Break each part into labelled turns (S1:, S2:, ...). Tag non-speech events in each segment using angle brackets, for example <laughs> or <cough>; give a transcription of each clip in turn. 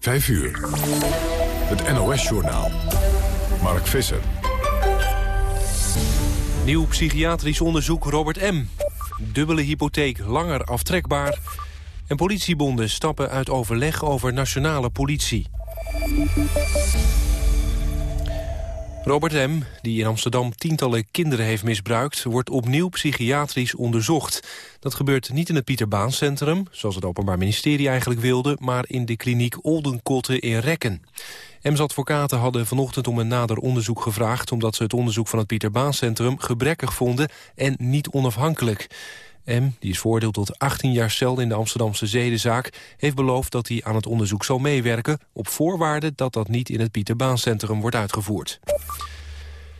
S1: 5 uur. Het NOS-journaal. Mark Visser.
S2: Nieuw psychiatrisch onderzoek Robert M. Dubbele hypotheek langer aftrekbaar. En politiebonden stappen uit overleg over nationale politie. Robert M., die in Amsterdam tientallen kinderen heeft misbruikt... wordt opnieuw psychiatrisch onderzocht. Dat gebeurt niet in het Pieter Centrum, zoals het Openbaar Ministerie eigenlijk wilde... maar in de kliniek Oldenkotte in Rekken. M's advocaten hadden vanochtend om een nader onderzoek gevraagd... omdat ze het onderzoek van het Pieter Centrum gebrekkig vonden en niet onafhankelijk. M, die is veroordeeld tot 18 jaar cel in de Amsterdamse zedenzaak... heeft beloofd dat hij aan het onderzoek zal meewerken... op voorwaarde dat dat niet in het Pieter Centrum wordt uitgevoerd.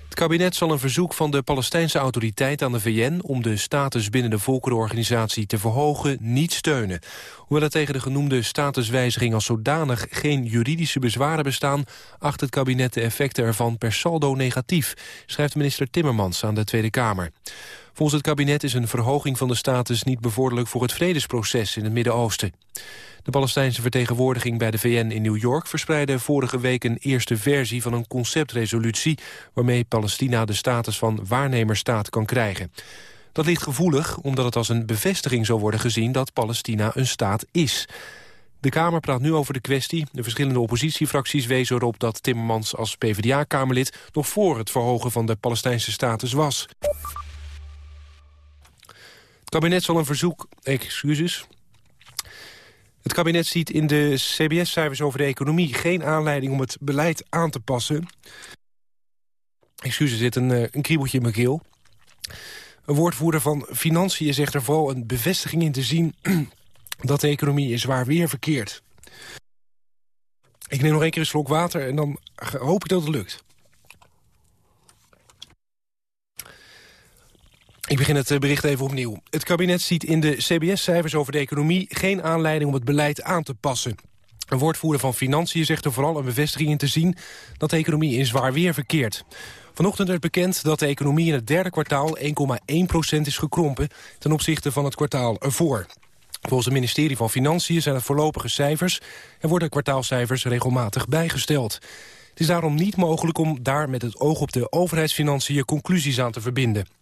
S2: Het kabinet zal een verzoek van de Palestijnse autoriteit aan de VN... om de status binnen de volkerenorganisatie te verhogen, niet steunen. Hoewel er tegen de genoemde statuswijziging als zodanig... geen juridische bezwaren bestaan... acht het kabinet de effecten ervan per saldo negatief... schrijft minister Timmermans aan de Tweede Kamer. Volgens het kabinet is een verhoging van de status niet bevorderlijk voor het vredesproces in het Midden-Oosten. De Palestijnse vertegenwoordiging bij de VN in New York verspreidde vorige week een eerste versie van een conceptresolutie waarmee Palestina de status van waarnemerstaat kan krijgen. Dat ligt gevoelig omdat het als een bevestiging zou worden gezien dat Palestina een staat is. De Kamer praat nu over de kwestie. De verschillende oppositiefracties wezen erop dat Timmermans als PvdA-kamerlid nog voor het verhogen van de Palestijnse status was. Het kabinet zal een verzoek... Excuses. Het kabinet ziet in de CBS-cijfers over de economie... geen aanleiding om het beleid aan te passen. Excuses, zit een, eh, een kriebeltje in mijn keel. Een woordvoerder van Financiën zegt er vooral een bevestiging in te zien... <clears throat> dat de economie in zwaar weer verkeert. Ik neem nog één keer een slok water en dan hoop ik dat het lukt. Ik begin het eh, bericht even opnieuw. Het kabinet ziet in de CBS-cijfers over de economie... geen aanleiding om het beleid aan te passen. Een woordvoerder van Financiën zegt er vooral een bevestiging in te zien... dat de economie in zwaar weer verkeert. Vanochtend werd bekend dat de economie in het derde kwartaal 1,1% is gekrompen... ten opzichte van het kwartaal ervoor. Volgens het ministerie van Financiën zijn het voorlopige cijfers... en worden kwartaalcijfers regelmatig bijgesteld. Het is daarom niet mogelijk om daar met het oog op de overheidsfinanciën conclusies aan te verbinden.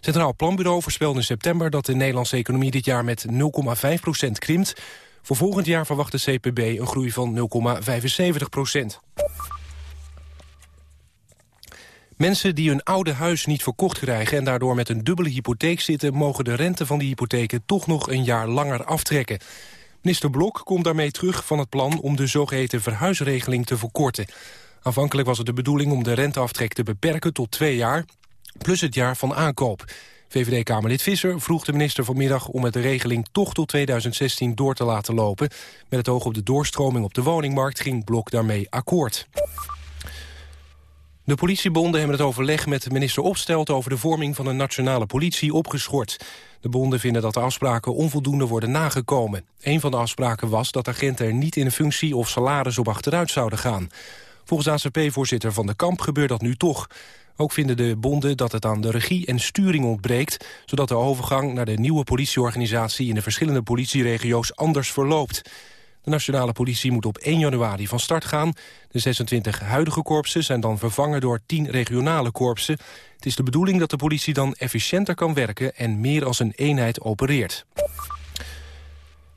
S2: Centraal Planbureau voorspelde in september dat de Nederlandse economie dit jaar met 0,5% krimpt. Voor volgend jaar verwacht de CPB een groei van 0,75% Mensen die hun oude huis niet verkocht krijgen... en daardoor met een dubbele hypotheek zitten... mogen de rente van die hypotheken toch nog een jaar langer aftrekken. Minister Blok komt daarmee terug van het plan... om de zogeheten verhuisregeling te verkorten. Aanvankelijk was het de bedoeling om de renteaftrek te beperken tot twee jaar plus het jaar van aankoop. VVD-Kamerlid Visser vroeg de minister vanmiddag om het de regeling toch tot 2016 door te laten lopen. Met het oog op de doorstroming op de woningmarkt ging Blok daarmee akkoord. De politiebonden hebben het overleg met minister Opstelt over de vorming van een nationale politie opgeschort. De bonden vinden dat de afspraken onvoldoende worden nagekomen. Een van de afspraken was dat agenten er niet in functie of salaris op achteruit zouden gaan. Volgens ACP-voorzitter Van de Kamp gebeurt dat nu toch. Ook vinden de bonden dat het aan de regie en sturing ontbreekt... zodat de overgang naar de nieuwe politieorganisatie... in de verschillende politieregio's anders verloopt. De nationale politie moet op 1 januari van start gaan. De 26 huidige korpsen zijn dan vervangen door 10 regionale korpsen. Het is de bedoeling dat de politie dan efficiënter kan werken... en meer als een eenheid opereert.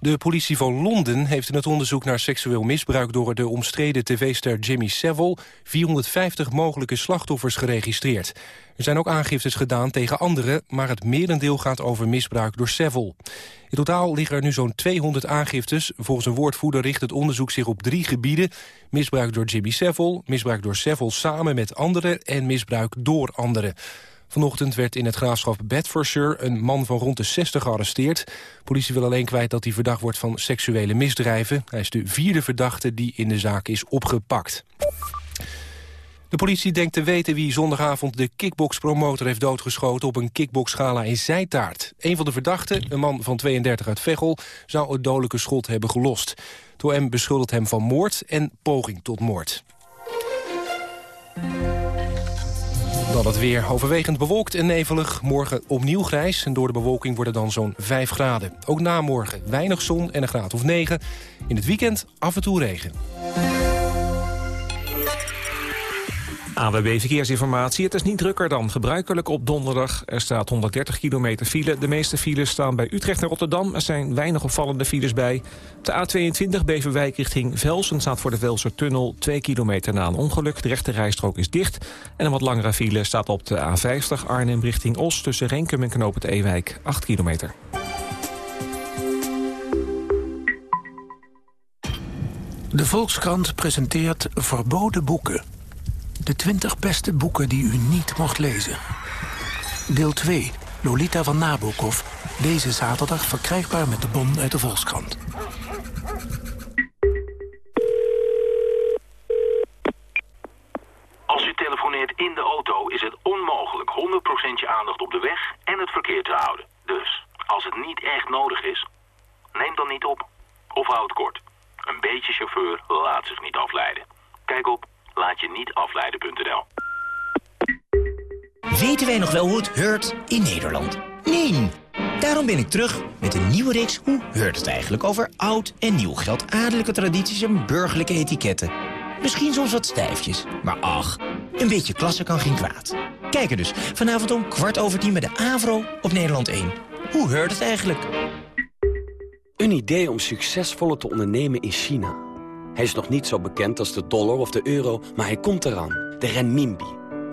S2: De politie van Londen heeft in het onderzoek naar seksueel misbruik... door de omstreden tv-ster Jimmy Savile 450 mogelijke slachtoffers geregistreerd. Er zijn ook aangiftes gedaan tegen anderen... maar het merendeel gaat over misbruik door Savile. In totaal liggen er nu zo'n 200 aangiftes. Volgens een woordvoerder richt het onderzoek zich op drie gebieden. Misbruik door Jimmy Savile, misbruik door Savile samen met anderen... en misbruik door anderen. Vanochtend werd in het graafschap Bedfordshire een man van rond de 60 gearresteerd. Politie wil alleen kwijt dat hij verdacht wordt van seksuele misdrijven. Hij is de vierde verdachte die in de zaak is opgepakt. De politie denkt te weten wie zondagavond de kickboxpromotor heeft doodgeschoten op een kickboxgala in Zijtaart. Een van de verdachten, een man van 32 uit Veghel, zou het dodelijke schot hebben gelost. Door hem beschuldigt hem van moord en poging tot moord. Dan het weer overwegend bewolkt en nevelig. Morgen opnieuw grijs en door de bewolking worden dan zo'n 5 graden. Ook na morgen weinig zon en een graad of 9. In het weekend af en toe regen.
S3: AWB Verkeersinformatie. Het is niet drukker dan gebruikelijk op donderdag. Er staat 130 kilometer file. De meeste files staan bij Utrecht en Rotterdam. Er zijn weinig opvallende files bij. De A22 Beverwijk richting Velsen staat voor de Velsertunnel 2 kilometer na een ongeluk. De rechte rijstrook is dicht. En een wat langere file staat op de A50 Arnhem richting Os... tussen Renkum en Knoop het Ewijk 8 kilometer.
S4: De Volkskrant presenteert verboden boeken... De 20 beste boeken die u niet mocht lezen. Deel 2. Lolita van Nabokov. Deze zaterdag verkrijgbaar met de bon uit de Volkskrant.
S5: Nog wel hoe het heurt in Nederland? Nee. Daarom ben ik terug met een nieuwe reeks Hoe heurt het eigenlijk over oud en nieuw geld, adellijke tradities en burgerlijke etiketten. Misschien soms wat stijfjes, maar ach, een beetje klasse kan geen kwaad. Kijk er dus vanavond om kwart over tien bij de AVRO op Nederland 1. Hoe heurt het eigenlijk?
S6: Een idee om succesvoller te ondernemen in China. Hij is nog niet zo bekend als de dollar of de euro, maar hij komt eraan. De renminbi.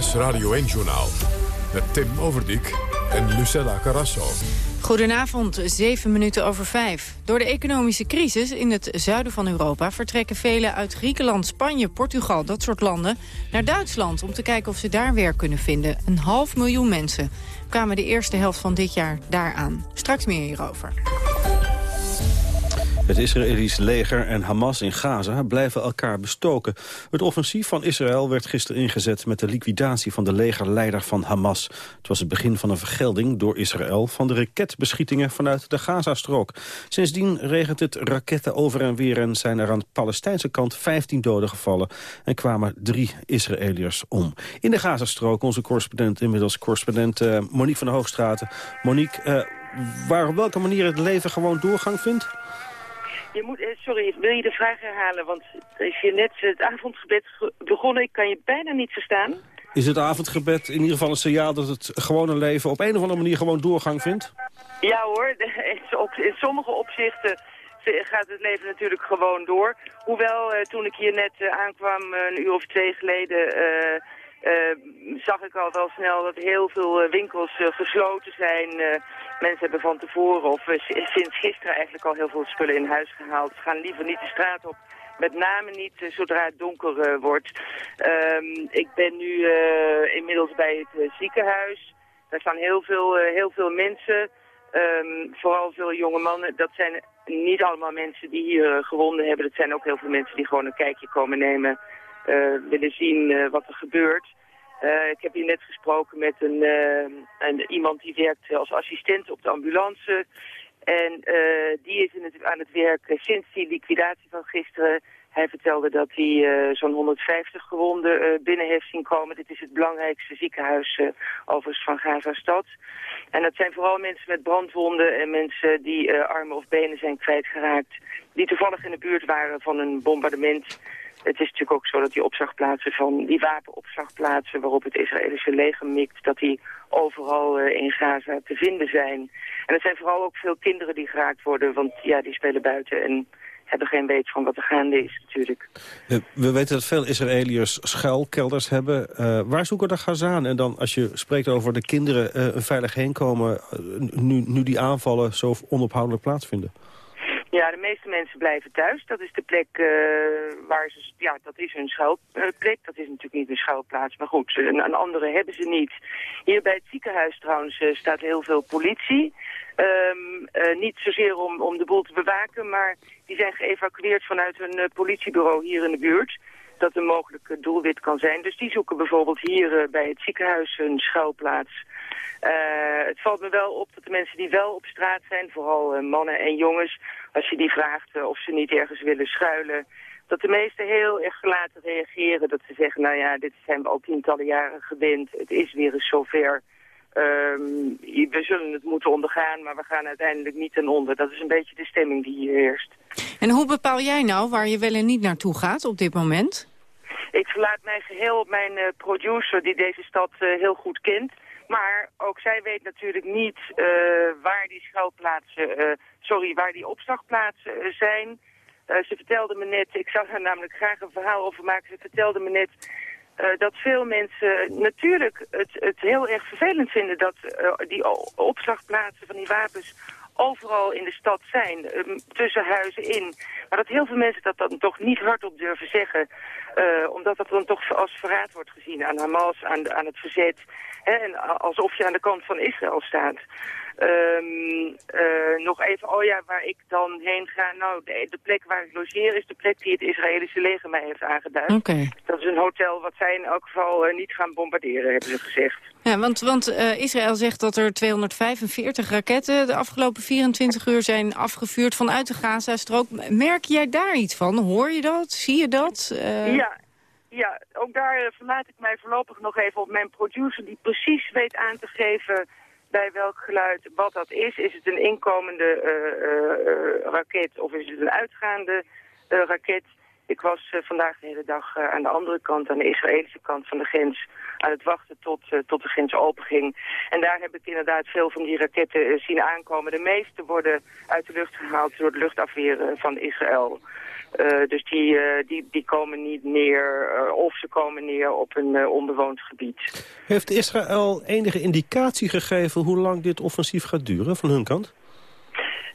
S1: Radio 1-journaal. Met Tim Overdijk en Lucella Carrasso.
S7: Goedenavond, zeven minuten over vijf. Door de economische crisis in het zuiden van Europa... vertrekken velen uit Griekenland, Spanje, Portugal, dat soort landen... naar Duitsland om te kijken of ze daar werk kunnen vinden. Een half miljoen mensen kwamen de eerste helft van dit jaar daaraan. Straks meer hierover.
S8: Het Israëlische leger en Hamas in Gaza blijven elkaar bestoken. Het offensief van Israël werd gisteren ingezet met de liquidatie van de legerleider van Hamas. Het was het begin van een vergelding door Israël van de raketbeschietingen vanuit de Gazastrook. Sindsdien regent het raketten over en weer en zijn er aan de Palestijnse kant 15 doden gevallen en kwamen drie Israëliërs om. In de Gazastrook onze correspondent, inmiddels correspondent uh, Monique van de Hoogstraten. Monique, uh, waar op welke manier het leven gewoon doorgang vindt?
S9: Je moet, eh, sorry, wil je de vraag herhalen? Want is je net het avondgebed begonnen? Ik kan je bijna niet verstaan.
S8: Is het avondgebed in ieder geval een signaal dat het gewone leven op een of andere manier gewoon doorgang vindt?
S9: Ja hoor, <laughs> in sommige opzichten gaat het leven natuurlijk gewoon door. Hoewel, eh, toen ik hier net eh, aankwam, een uur of twee geleden... zag ik al wel snel dat heel veel winkels gesloten zijn. Mensen hebben van tevoren of eh, sinds gisteren eigenlijk al heel veel spullen in huis gehaald. Ze gaan liever niet de straat op. Met name niet eh, zodra het donker eh, wordt. Ehm, ik ben nu inmiddels bij het ziekenhuis. Daar staan heel veel, heel veel mensen. Ehm, vooral veel jonge mannen. Dat zijn niet allemaal mensen die hier gewonden hebben. Dat zijn ook heel veel mensen die gewoon een kijkje komen nemen. Willen zien wat er gebeurt. Uh, ik heb hier net gesproken met een, iemand die werkt als assistent op de ambulance. En die is in aan het werk sinds die liquidatie van gisteren Hij vertelde dat hij eh, zo'n 150 gewonden binnen heeft zien komen. Dit is het belangrijkste ziekenhuis uh, overigens van Gaza-stad. En dat zijn vooral mensen met brandwonden en mensen die armen of benen zijn kwijtgeraakt. Die toevallig in de buurt waren van een bombardement. Het is natuurlijk ook zo dat die opslagplaatsen van die wapenopslagplaatsen waarop het Israëlische leger mikt, dat die overal in Gaza te vinden zijn. En het zijn vooral ook veel kinderen die geraakt worden, want ja, die spelen buiten en hebben geen weet van wat er gaande is natuurlijk.
S8: We weten dat veel Israëliërs schuilkelders hebben. Uh, waar zoeken de Gazaan? En dan als je spreekt over de kinderen uh, veilig heen komen... Uh, nu, nu die aanvallen zo onophoudelijk plaatsvinden.
S9: Ja, de meeste mensen blijven thuis. Dat is de plek waar ze... Ja, dat is hun schuilplek. Dat is natuurlijk niet een schuilplaats. Maar goed, een, andere hebben ze niet. Hier bij het ziekenhuis trouwens staat heel veel politie... Um, uh, niet zozeer om, om de boel te bewaken, maar die zijn geëvacueerd vanuit uh, politiebureau hier in de buurt. Dat een mogelijk doelwit kan zijn. Dus die zoeken bijvoorbeeld hier bij het ziekenhuis een schuilplaats. Het valt me wel op dat de mensen die wel op straat zijn, vooral mannen en jongens, als je die vraagt of ze niet ergens willen schuilen, dat de meesten heel erg gelaten reageren. Dat ze zeggen, nou ja, dit zijn we al tientallen jaren gewend, het is weer eens zover. Um, we zullen het moeten ondergaan, maar we gaan uiteindelijk niet ten onder. Dat is een beetje de stemming die hier heerst.
S7: En hoe bepaal jij nou waar je wel en niet naartoe gaat op dit moment?
S9: Ik verlaat mij geheel op mijn producer die deze stad heel goed kent. Maar ook zij weet natuurlijk niet uh, waar die schuilplaatsen, sorry, waar die opslagplaatsen zijn. ze vertelde me net, ik zou daar namelijk graag een verhaal over maken. Ze vertelde me net dat veel mensen natuurlijk het, het heel erg vervelend vinden dat die opslagplaatsen van die wapens overal in de stad zijn, um, tussen huizen in. Maar dat heel veel mensen dat dan toch niet hardop durven zeggen, uh, omdat dat dan toch als verraad wordt gezien aan Hamas, aan, aan het verzet. Hè, en alsof je aan de kant van Israël staat. Um, uh, nog even, oh ja, waar ik dan heen ga. Nou, de, de, plek waar ik logeer is de plek die het Israëlische leger mij heeft aangeduid.
S7: Okay.
S9: Dat is een hotel wat zij in elk geval uh, niet gaan bombarderen, hebben ze gezegd.
S7: Ja, want, want uh, Israël zegt dat er 245 raketten de afgelopen 24 uur zijn afgevuurd vanuit de Gaza-strook. Merk jij daar iets van? Hoor je dat? Zie je dat?
S9: Ja, ja, ook daar verlaat ik mij voorlopig nog even op mijn producer... die precies weet aan te geven bij welk geluid wat dat is. Is het een inkomende uh, uh, raket of is het een uitgaande raket? Ik was vandaag de hele dag aan de andere kant, aan de Israëlische kant van de grens, aan het wachten tot, tot de grens openging. En daar heb ik inderdaad veel van die raketten zien aankomen. De meeste worden uit de lucht gehaald door de luchtafweer van Israël. Uh, dus die, uh, die, die komen niet neer, uh, of ze komen neer op een onbewoond gebied.
S8: Heeft Israël enige indicatie gegeven hoe lang dit offensief gaat duren van hun kant?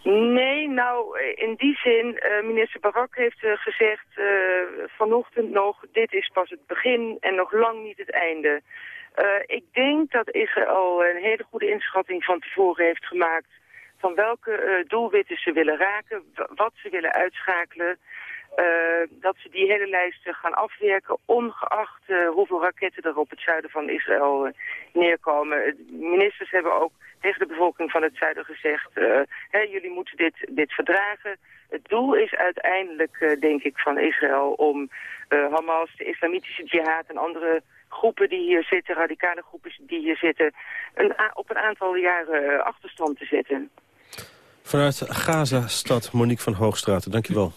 S9: Nee, nou, in die zin, minister Barak heeft gezegd vanochtend nog, dit is pas het begin en nog lang niet het einde. ik denk dat Israël een hele goede inschatting van tevoren heeft gemaakt van welke doelwitten ze willen raken, wat ze willen uitschakelen. Uh, dat ze die hele lijst gaan afwerken, ongeacht uh, hoeveel raketten er op het zuiden van Israël neerkomen. Ministers hebben ook tegen de bevolking van het zuiden gezegd, jullie moeten dit, dit verdragen. Het doel is uiteindelijk, denk ik, van Israël om Hamas, de islamitische jihad en andere groepen die hier zitten, radicale groepen die hier zitten, een op een aantal jaren achterstand te zetten.
S8: Vanuit Gaza-stad, Monique van Hoogstraat, dankjewel.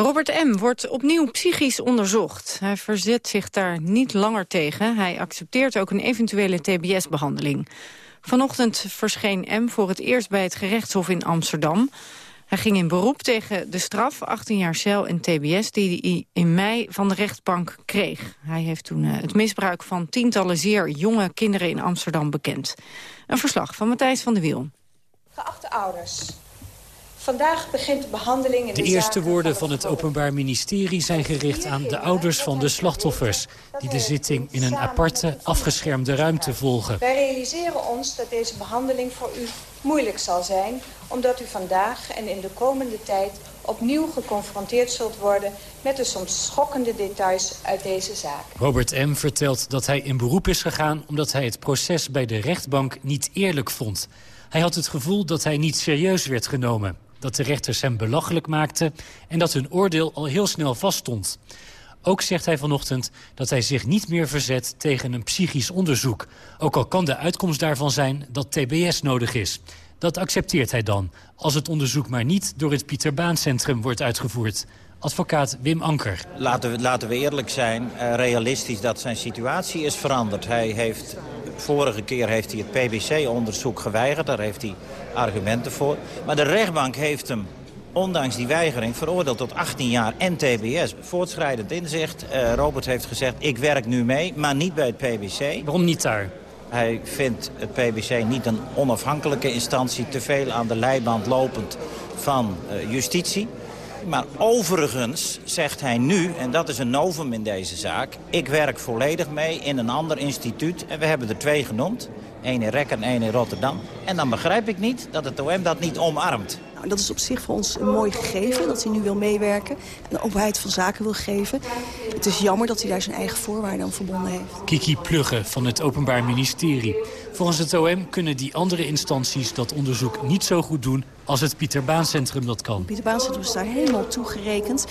S7: Robert M. wordt opnieuw psychisch onderzocht. Hij verzet zich daar niet langer tegen. Hij accepteert ook een eventuele tbs-behandeling. Vanochtend verscheen M voor het eerst bij het gerechtshof in Amsterdam. Hij ging in beroep tegen de straf, 18 jaar cel en tbs... die hij in mei van de rechtbank kreeg. Hij heeft toen uh, het misbruik van tientallen zeer jonge kinderen in Amsterdam bekend. Een verslag van Matthijs van de Wiel.
S10: Geachte ouders... Vandaag begint de behandeling in
S11: de,
S10: de
S11: eerste woorden van het Openbaar Ministerie zijn gericht aan de ouders van de slachtoffers... die de zitting in een aparte, afgeschermde ruimte volgen.
S10: Wij realiseren ons dat deze behandeling voor u moeilijk zal zijn... omdat u vandaag en in de komende tijd opnieuw geconfronteerd zult worden... met de soms schokkende details uit deze zaak.
S11: Robert M. vertelt dat hij in beroep is gegaan... omdat hij het proces bij de rechtbank niet eerlijk vond... Hij had het gevoel dat hij niet serieus werd genomen. Dat de rechters hem belachelijk maakten... en dat hun oordeel al heel snel vaststond. Ook zegt hij vanochtend dat hij zich niet meer verzet tegen een psychisch onderzoek. Ook al kan de uitkomst daarvan zijn dat TBS nodig is. Dat accepteert hij dan, als het onderzoek maar niet door het Pieter Baan Centrum wordt uitgevoerd. Advocaat Wim Anker.
S5: Laten we, laten we eerlijk zijn, uh, realistisch dat zijn situatie is veranderd. Hij heeft, vorige keer heeft hij het PBC-onderzoek geweigerd, daar heeft hij argumenten voor. Maar de rechtbank heeft hem ondanks die weigering veroordeeld tot 18 jaar en TBS. Voortschrijdend inzicht. Uh, Robert heeft gezegd, ik werk nu mee, maar niet bij het PBC.
S11: Waarom niet daar?
S5: Hij vindt het PBC niet een onafhankelijke instantie... te veel aan de leiband lopend van uh, justitie. Maar overigens zegt hij nu, en dat is een novum in deze zaak... ik werk volledig mee in een ander instituut. En we hebben er twee genoemd. één in Rek en één in Rotterdam. En dan begrijp ik niet dat het OM dat niet omarmt.
S12: Nou, dat is op zich voor ons een mooi gegeven, dat hij nu wil meewerken. En de openheid van zaken wil geven. Het is jammer dat hij daar zijn eigen voorwaarden aan verbonden heeft.
S11: Kiki Plugge van het Openbaar Ministerie. Volgens het OM kunnen die andere instanties dat onderzoek niet zo goed doen... als het Pieter Baan Centrum dat kan.
S12: Pieter Baan Centrum is daar helemaal toegerekend.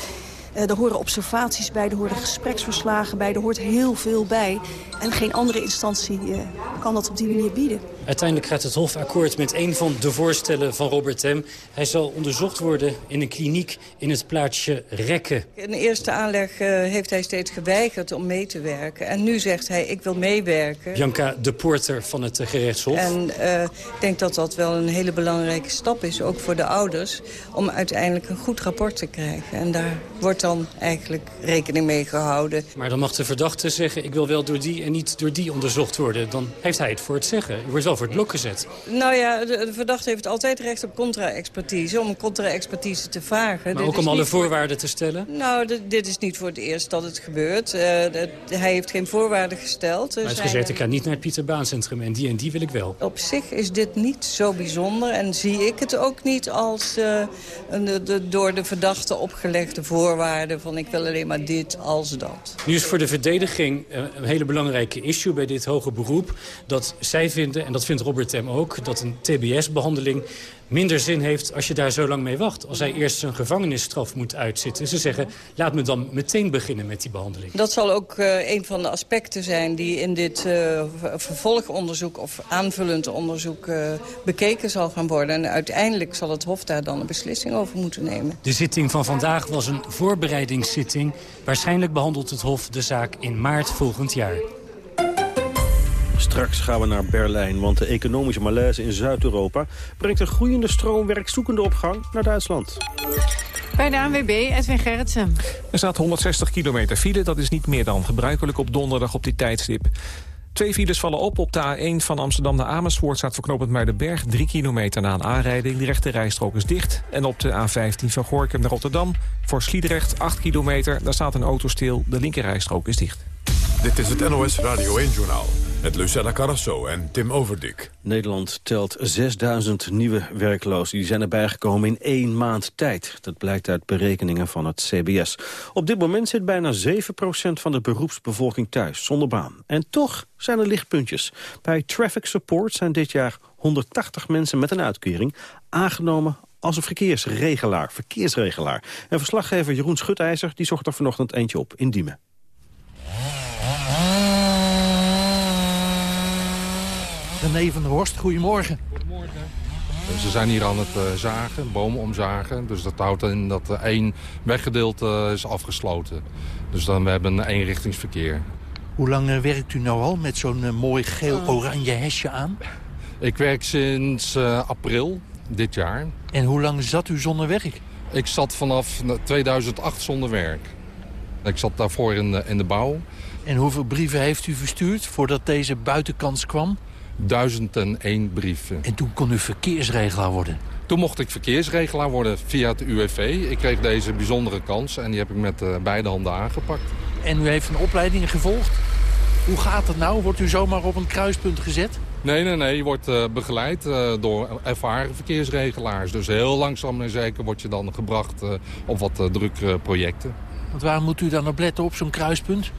S12: Uh, er horen observaties bij, er horen gespreksverslagen bij, er hoort heel veel bij. En geen andere instantie uh, kan dat op die manier bieden.
S11: Uiteindelijk gaat het Hof akkoord met een van de voorstellen van Robert Hem. Hij zal onderzocht worden in een kliniek in het plaatsje Rekken.
S13: In de eerste aanleg uh, heeft hij steeds geweigerd om mee te werken. En nu zegt hij, ik wil meewerken.
S11: Bianca de Porter van het gerechtshof.
S13: En ik denk dat dat wel een hele belangrijke stap is, ook voor de ouders... om uiteindelijk een goed rapport te krijgen. En daar wordt dan eigenlijk rekening mee gehouden.
S11: Maar dan mag de verdachte zeggen, ik wil wel door die en niet door die onderzocht worden. Dan heeft hij het voor het zeggen. Je wordt wel voor het blok gezet.
S13: Nou ja, de, de verdachte heeft altijd recht op contra-expertise. Om een contra-expertise te vragen.
S11: Maar dit ook om alle voorwaarden voor... te stellen?
S13: Nou, dit is niet voor het eerst dat het gebeurt. Uh, de, hij heeft geen voorwaarden gesteld.
S11: Hij heeft gezegd, ik ga niet naar het Pieter Baan Centrum. En die en die wil ik wel.
S13: Op zich is dit niet zo bijzonder. En zie ik het ook niet als uh, een, de, door de verdachte opgelegde voorwaarden. Van ik wil alleen maar dit als dat.
S11: Nu is voor de verdediging een hele belangrijke issue bij dit hoge beroep. Dat zij vinden, en dat vindt Robert M. ook, dat een TBS-behandeling minder zin heeft als je daar zo lang mee wacht. Als hij eerst zijn gevangenisstraf moet uitzitten. Ze zeggen, laat me dan meteen beginnen met die behandeling.
S13: Dat zal ook uh, een van de aspecten zijn die in dit uh, vervolgonderzoek... of aanvullend onderzoek uh, bekeken zal gaan worden. En uiteindelijk zal het Hof daar dan een beslissing over moeten nemen.
S11: De zitting van vandaag was een voorbereidingszitting. Waarschijnlijk behandelt het Hof de zaak in maart volgend jaar.
S8: Straks gaan we naar Berlijn, want de economische malaise in Zuid-Europa... brengt een groeiende stroom werkzoekende opgang naar Duitsland.
S7: Bij de ANWB, Edwin Gerritsen.
S3: Er staat 160 kilometer file, dat is niet meer dan gebruikelijk op donderdag op dit tijdstip. Twee files vallen op. Op de A1 van Amsterdam naar Amersfoort staat verknopend Muidenberg... drie kilometer na een aanrijding. De rechte rijstrook is dicht. En op de A15 van Gorkum naar Rotterdam voor Sliedrecht 8 kilometer. Daar staat een auto stil. De linker rijstrook is dicht.
S1: Dit is het NOS Radio 1-journaal met Lucella Carrasso en Tim Overdik.
S8: Nederland telt 6000 nieuwe werklozen. Die zijn erbij gekomen in één maand tijd. Dat blijkt uit berekeningen van het CBS. Op dit moment zit bijna 7% van de beroepsbevolking thuis, zonder baan. En toch zijn er lichtpuntjes. Bij Traffic Support zijn dit jaar 180 mensen met een uitkering aangenomen als een verkeersregelaar. verkeersregelaar. En verslaggever Jeroen Schutijzer die zocht er vanochtend eentje op in Diemen.
S14: René van der Horst, goedemorgen.
S15: Goedemorgen. Ze zijn hier aan het uh, zagen, bomen omzagen. Dus dat houdt in dat uh, één weggedeelte is afgesloten. Dus dan we hebben een eenrichtingsverkeer.
S14: Hoe lang werkt u nou al met zo'n mooi geel-oranje hesje aan?
S15: Ik werk sinds april dit jaar.
S14: En hoe lang zat u zonder werk?
S15: Ik zat vanaf 2008 zonder werk. Ik zat daarvoor in de, in de bouw.
S14: En hoeveel brieven heeft u verstuurd voordat deze buitenkans kwam?
S15: 1001 brieven.
S14: En toen kon u verkeersregelaar worden?
S15: Toen mocht ik verkeersregelaar worden via het UWV. Ik kreeg deze bijzondere kans en die heb ik met uh, beide handen aangepakt.
S14: En u heeft een opleiding gevolgd? Hoe gaat het nou? Wordt u zomaar op een kruispunt gezet?
S15: Nee, nee, nee. Je wordt uh, begeleid uh, door ervaren verkeersregelaars. Dus heel langzaam en zeker word je dan gebracht op wat drukke projecten.
S14: Want waar moet u dan op letten op zo'n kruispunt?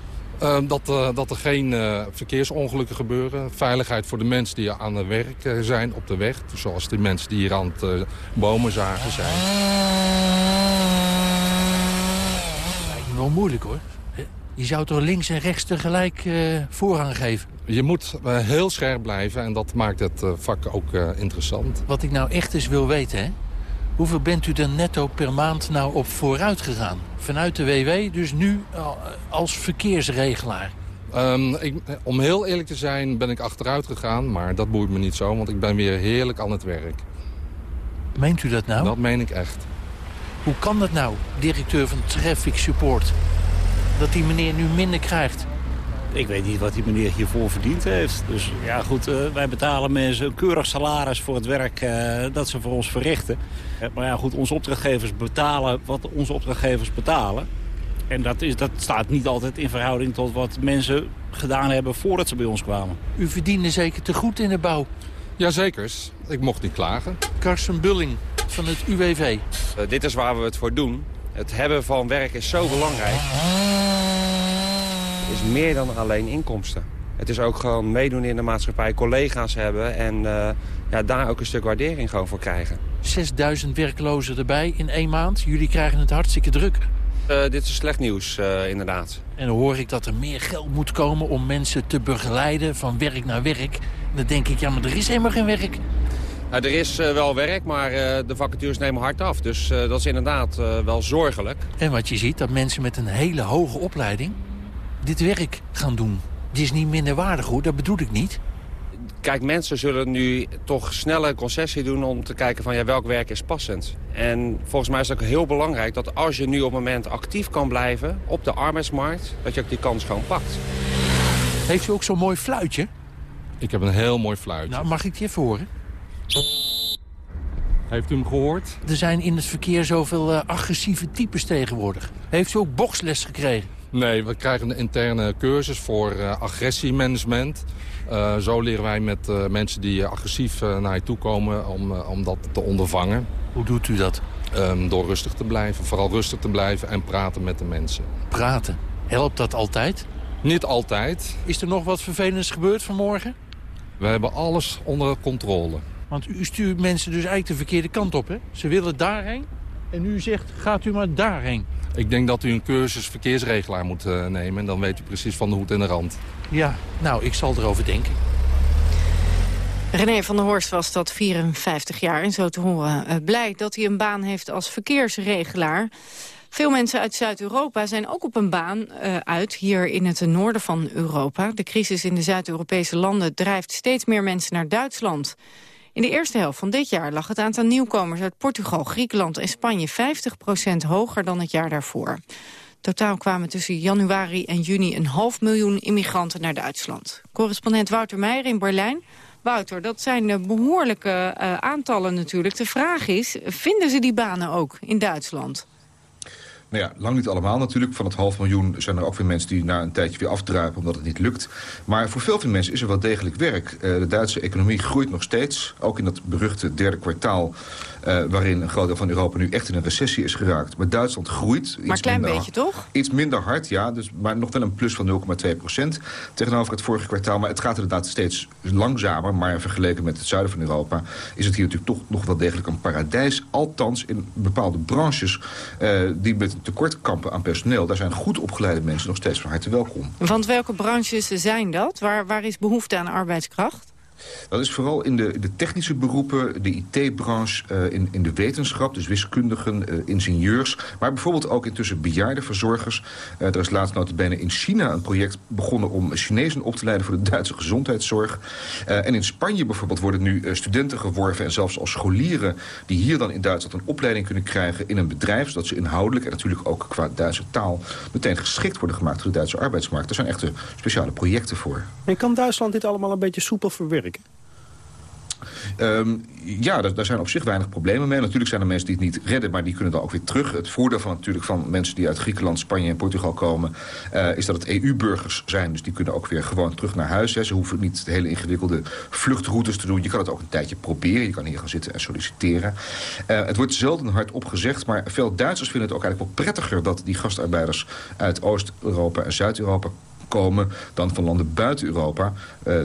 S15: Uh, dat, uh, dat er geen uh, verkeersongelukken gebeuren. Veiligheid voor de mensen die aan het werk zijn op de weg. Zoals de mensen die hier aan het bomen zagen zijn.
S14: Lijkt me wel moeilijk hoor. Je zou toch links en rechts tegelijk voorrang geven?
S15: Je moet heel scherp blijven en dat maakt het vak ook interessant.
S14: Wat ik nou echt eens wil weten, hè? Hoeveel bent u er netto per maand nou op vooruit gegaan? Vanuit de WW, dus nu als verkeersregelaar.
S15: Um, ik, om heel eerlijk te zijn ben ik achteruit gegaan, maar dat boeit me niet zo, want ik ben weer heerlijk aan het werk.
S14: Meent u dat nou?
S15: Dat meen ik echt.
S14: Hoe kan dat nou, directeur van Traffic Support? Dat die meneer nu minder krijgt?
S16: Ik weet niet wat die meneer hiervoor verdiend heeft. Dus ja goed, uh, wij betalen mensen een keurig salaris voor het werk uh, dat ze voor ons verrichten. Maar ja goed, onze opdrachtgevers betalen wat onze opdrachtgevers betalen. En dat, is, dat staat niet altijd in verhouding tot wat mensen gedaan hebben voordat ze bij ons kwamen.
S14: U verdiende zeker te goed in de bouw?
S15: Jazeker, ik mocht niet klagen.
S14: Karsten Bulling van het UWV.
S17: dit is waar we het voor doen. Het hebben van werk is zo belangrijk is meer dan alleen inkomsten. Het is ook gewoon meedoen in de maatschappij, collega's hebben en uh, ja, daar ook een stuk waardering gewoon voor krijgen.
S14: 6000 werklozen erbij in één maand. Jullie krijgen het hartstikke druk.
S17: Uh, dit is slecht nieuws, uh, inderdaad.
S14: En dan hoor ik dat er meer geld moet komen om mensen te begeleiden van werk naar werk. En dan denk ik, ja, maar er is helemaal geen werk.
S17: Nou, er is uh, wel werk, maar de vacatures nemen hard af. Dus dat is inderdaad wel zorgelijk.
S14: En wat je ziet, dat mensen met een hele hoge opleiding dit werk gaan doen. Die is niet minder waardig hoor, dat bedoel ik niet.
S17: Kijk, mensen zullen nu toch snelle concessie doen om te kijken van ja, welk werk is passend. En volgens mij is het ook heel belangrijk dat als je nu op het moment actief kan blijven op de arbeidsmarkt, dat je ook die kans gewoon pakt.
S14: Heeft u ook zo'n mooi fluitje?
S15: Ik heb een heel mooi fluitje.
S14: Nou, mag ik die even horen?
S15: Heeft u hem gehoord?
S14: Er zijn in het verkeer zoveel uh, agressieve types tegenwoordig. Heeft u ook boksles gekregen?
S15: Nee, we krijgen een interne cursus voor uh, agressiemanagement. Uh, zo leren wij met uh, mensen die agressief naar je toe komen om, om dat te ondervangen.
S14: Hoe doet u dat?
S15: Um, door rustig te blijven, vooral rustig te blijven en praten met de mensen.
S14: Praten? Helpt dat altijd?
S15: Niet altijd.
S14: Is er nog wat vervelends gebeurd vanmorgen?
S15: We hebben alles onder controle.
S14: Want u stuurt mensen dus eigenlijk de verkeerde kant op, hè? Ze willen daarheen en u zegt, gaat u maar daarheen.
S15: Ik denk dat u een cursus verkeersregelaar moet uh, nemen. En dan weet u precies van de hoed en de rand.
S14: Ja, nou, ik zal erover denken.
S7: René van der Horst was dat 54 jaar en zo te horen. Uh, blij dat hij een baan heeft als verkeersregelaar. Veel mensen uit Zuid-Europa zijn ook op een baan uh, uit, hier in het noorden van Europa. De crisis in de Zuid-Europese landen drijft steeds meer mensen naar Duitsland. In de eerste helft van dit jaar lag het aantal nieuwkomers uit Portugal, Griekenland en Spanje 50% hoger dan het jaar daarvoor. Totaal kwamen tussen januari en juni een half miljoen immigranten naar Duitsland. Correspondent Wouter Meijer in Berlijn. Wouter, dat zijn behoorlijke uh, aantallen natuurlijk. De vraag is, vinden ze die banen ook in Duitsland?
S18: Nou ja, lang niet allemaal natuurlijk. Van het half miljoen zijn er ook weer mensen die na een tijdje weer afdruipen omdat het niet lukt. Maar voor veel van mensen is er wel degelijk werk. Uh, de Duitse economie groeit nog steeds. Ook in dat beruchte derde kwartaal uh, waarin een groot deel van Europa nu echt in een recessie is geraakt. Maar Duitsland groeit.
S7: Maar een klein beetje, toch?
S18: Iets minder hard, ja. Dus, maar nog wel een plus van 0,2 procent tegenover het vorige kwartaal. Maar het gaat inderdaad steeds langzamer. Maar vergeleken met het zuiden van Europa is het hier natuurlijk toch nog wel degelijk een paradijs. Althans in bepaalde branches uh, die met tekort kampen aan personeel. Daar zijn goed opgeleide mensen nog steeds van harte welkom.
S7: Want welke branches zijn dat? Waar, waar is behoefte aan arbeidskracht?
S18: Dat is vooral in de, de technische beroepen, de IT-branche, uh, in, in de wetenschap, dus wiskundigen, uh, ingenieurs. Maar bijvoorbeeld ook intussen bejaardenverzorgers. Uh, er is laatst notabene in China een project begonnen om Chinezen op te leiden voor de Duitse gezondheidszorg. en in Spanje bijvoorbeeld worden nu studenten geworven en zelfs als scholieren die hier dan in Duitsland een opleiding kunnen krijgen in een bedrijf, zodat ze inhoudelijk en natuurlijk ook qua Duitse taal meteen geschikt worden gemaakt voor de Duitse arbeidsmarkt. Er zijn echte speciale projecten voor.
S8: En kan Duitsland dit allemaal een beetje soepel verwerken?
S18: Um, ja, daar, daar, zijn op zich weinig problemen mee. Natuurlijk zijn er mensen die het niet redden, maar die kunnen dan ook weer terug. Het voordeel van natuurlijk van mensen die uit Griekenland, Spanje en Portugal komen... Uh, is dat het EU-burgers zijn. Dus die kunnen ook weer gewoon terug naar huis. Hè. Ze hoeven niet hele ingewikkelde vluchtroutes te doen. Je kan het ook een tijdje proberen. Je kan hier gaan zitten en solliciteren. Uh, het wordt zelden hard opgezegd, maar veel Duitsers vinden het ook eigenlijk wel prettiger... dat die gastarbeiders uit Oost-Europa en Zuid-Europa komen dan van landen buiten Europa.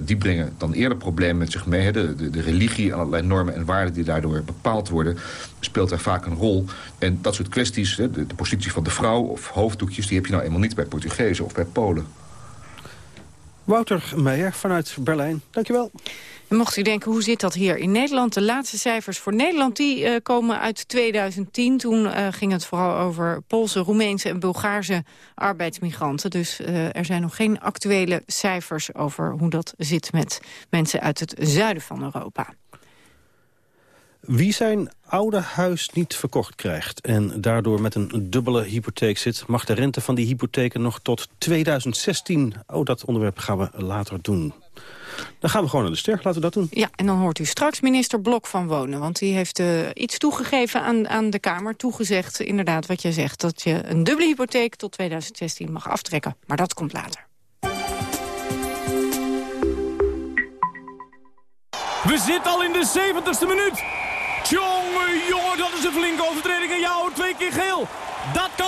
S18: die brengen dan eerder problemen met zich mee. De, de, de religie en allerlei normen en waarden die daardoor bepaald worden... speelt daar vaak een rol. En dat soort kwesties, de, de positie van de vrouw of hoofddoekjes... die heb je nou eenmaal niet bij Portugezen of bij Polen.
S8: Wouter Meijer vanuit Berlijn, dankjewel.
S7: Mocht u denken, hoe zit dat hier in Nederland? De laatste cijfers voor Nederland die, uh, komen uit 2010. Toen uh, ging het vooral over Poolse, Roemeense en Bulgaarse arbeidsmigranten. Dus uh, er zijn nog geen actuele cijfers over hoe dat zit met mensen uit het zuiden van Europa.
S8: Wie zijn oude huis niet verkocht krijgt en daardoor met een dubbele hypotheek zit... mag de rente van die hypotheken nog tot 2016. Oh, dat onderwerp gaan we later doen. Dan gaan we gewoon naar de ster. Laten we dat doen.
S7: Ja, en dan hoort u straks minister Blok van Wonen. Want die heeft uh, iets toegegeven aan, aan de Kamer. Toegezegd, inderdaad, wat je zegt. Dat je een dubbele hypotheek tot 2016 mag aftrekken. Maar dat komt later.
S19: We zitten al in de 70ste minuut. Jongen, jongen, dat is een flinke overtreding. En jou twee keer geel.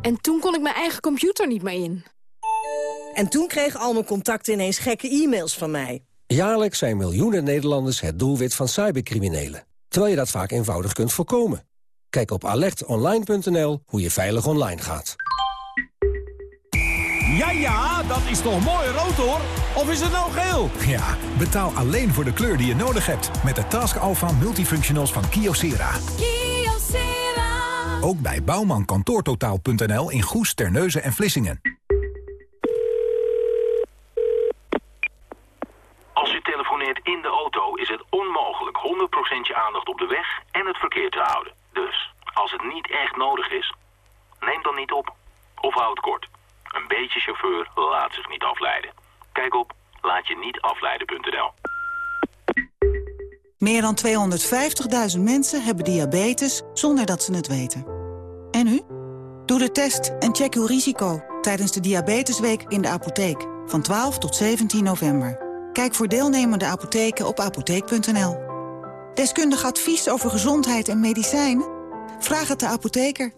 S20: En toen kon ik mijn eigen computer niet meer in.
S21: En toen kregen al mijn contacten ineens gekke e-mails van mij.
S22: Jaarlijks zijn miljoenen Nederlanders het doelwit van cybercriminelen. Terwijl je dat vaak eenvoudig kunt voorkomen. Kijk op alertonline.nl hoe je veilig online gaat.
S19: Ja, ja, dat is toch mooi rood hoor. Of is het nou geel?
S23: Ja, betaal alleen voor de kleur die je nodig hebt. Met de Task Alpha Multifunctionals van
S20: Kyocera.
S23: Ook bij bouwmankantoortotaal.nl in Goes, Terneuzen en Vlissingen.
S4: Als u telefoneert in de auto is het onmogelijk 100% je aandacht op de weg en het verkeer te houden. Dus, als het niet echt nodig is, neem dan niet op. Of houd kort. Een beetje chauffeur laat zich niet afleiden. Kijk op laatje-niet-afleiden.nl.
S24: Meer dan 250.000 mensen hebben diabetes zonder dat ze het weten. En u? Doe de test en check uw risico tijdens de Diabetesweek in de apotheek. Van 12 tot 17 november. Kijk voor deelnemende apotheken op apotheek.nl. Deskundig advies over gezondheid en medicijnen? Vraag het de apotheker.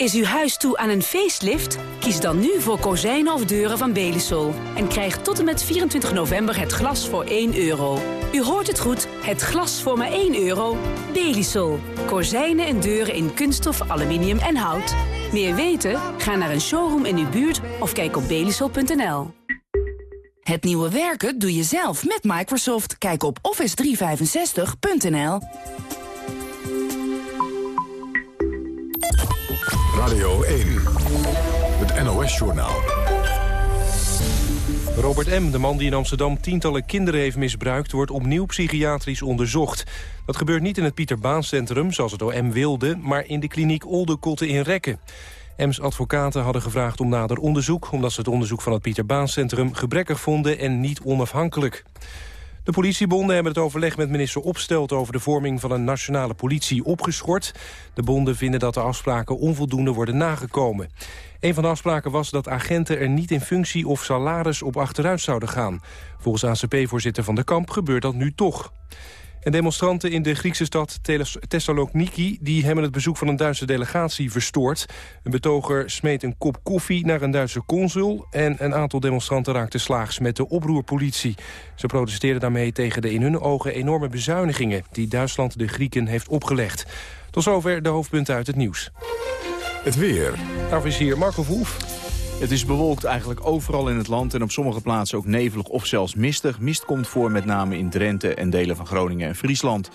S25: Is uw huis toe aan een facelift? Kies dan nu voor kozijnen of deuren van Belisol. En krijg tot en met 24 november het glas voor 1 euro. U hoort het goed, het glas voor maar 1 euro. Belisol. Kozijnen en deuren in kunststof, aluminium en hout. Meer weten? Ga naar een showroom in uw buurt of kijk op belisol.nl.
S26: Het nieuwe werken doe je zelf met Microsoft. Kijk op office365.nl.
S1: Radio 1, het NOS-journaal.
S2: Robert M., de man die in Amsterdam tientallen kinderen heeft misbruikt... wordt opnieuw psychiatrisch onderzocht. Dat gebeurt niet in het Pieter Baan Centrum, zoals het OM wilde... maar in de kliniek Oldekotte in Rekken. M's advocaten hadden gevraagd om nader onderzoek... omdat ze het onderzoek van het Pieter Baan Centrum gebrekkig vonden en niet onafhankelijk. De politiebonden hebben het overleg met minister Opstelt... over de vorming van een nationale politie opgeschort. De bonden vinden dat de afspraken onvoldoende worden nagekomen. Een van de afspraken was dat agenten er niet in functie of salaris op achteruit zouden gaan. Volgens ACP-voorzitter Van de Kamp gebeurt dat nu toch. En demonstranten in de Griekse stad Thessaloniki... die hebben het bezoek van een Duitse delegatie verstoord. Een betoger smeet een kop koffie naar een Duitse consul... en een aantal demonstranten raakte slaags met de oproerpolitie. Ze protesteerden daarmee tegen de in hun ogen enorme bezuinigingen... die Duitsland de Grieken heeft opgelegd. Tot zover de hoofdpunten uit het nieuws.
S1: Het weer.
S2: Daar is hier Marco Verhoef.
S27: Het is bewolkt eigenlijk overal in het land en op sommige plaatsen ook nevelig of zelfs mistig. Mist komt voor met name in Drenthe en delen van Groningen en Friesland.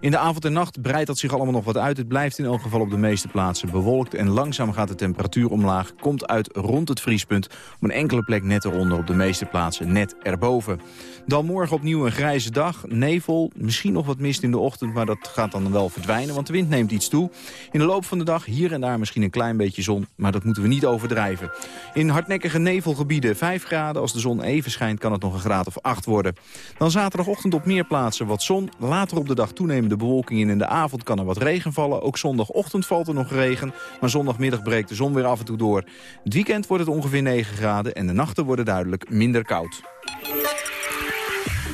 S27: In de avond en nacht breidt dat zich allemaal nog wat uit. Het blijft in elk geval op de meeste plaatsen bewolkt en langzaam gaat de temperatuur omlaag. Komt uit rond het vriespunt, op een enkele plek net eronder op de meeste plaatsen net erboven. Dan morgen opnieuw een grijze dag, nevel, misschien nog wat mist in de ochtend... maar dat gaat dan wel verdwijnen, want de wind neemt iets toe. In de loop van de dag hier en daar misschien een klein beetje zon, maar dat moeten we niet overdrijven. In hardnekkige nevelgebieden 5 graden. Als de zon even schijnt kan het nog een graad of 8 worden. Dan zaterdagochtend op meer plaatsen wat zon. Later op de dag toenemende bewolking in. In de avond kan er wat regen vallen. Ook zondagochtend valt er nog regen. Maar zondagmiddag breekt de zon weer af en toe door. Het weekend wordt het ongeveer 9 graden. En de nachten worden duidelijk minder koud.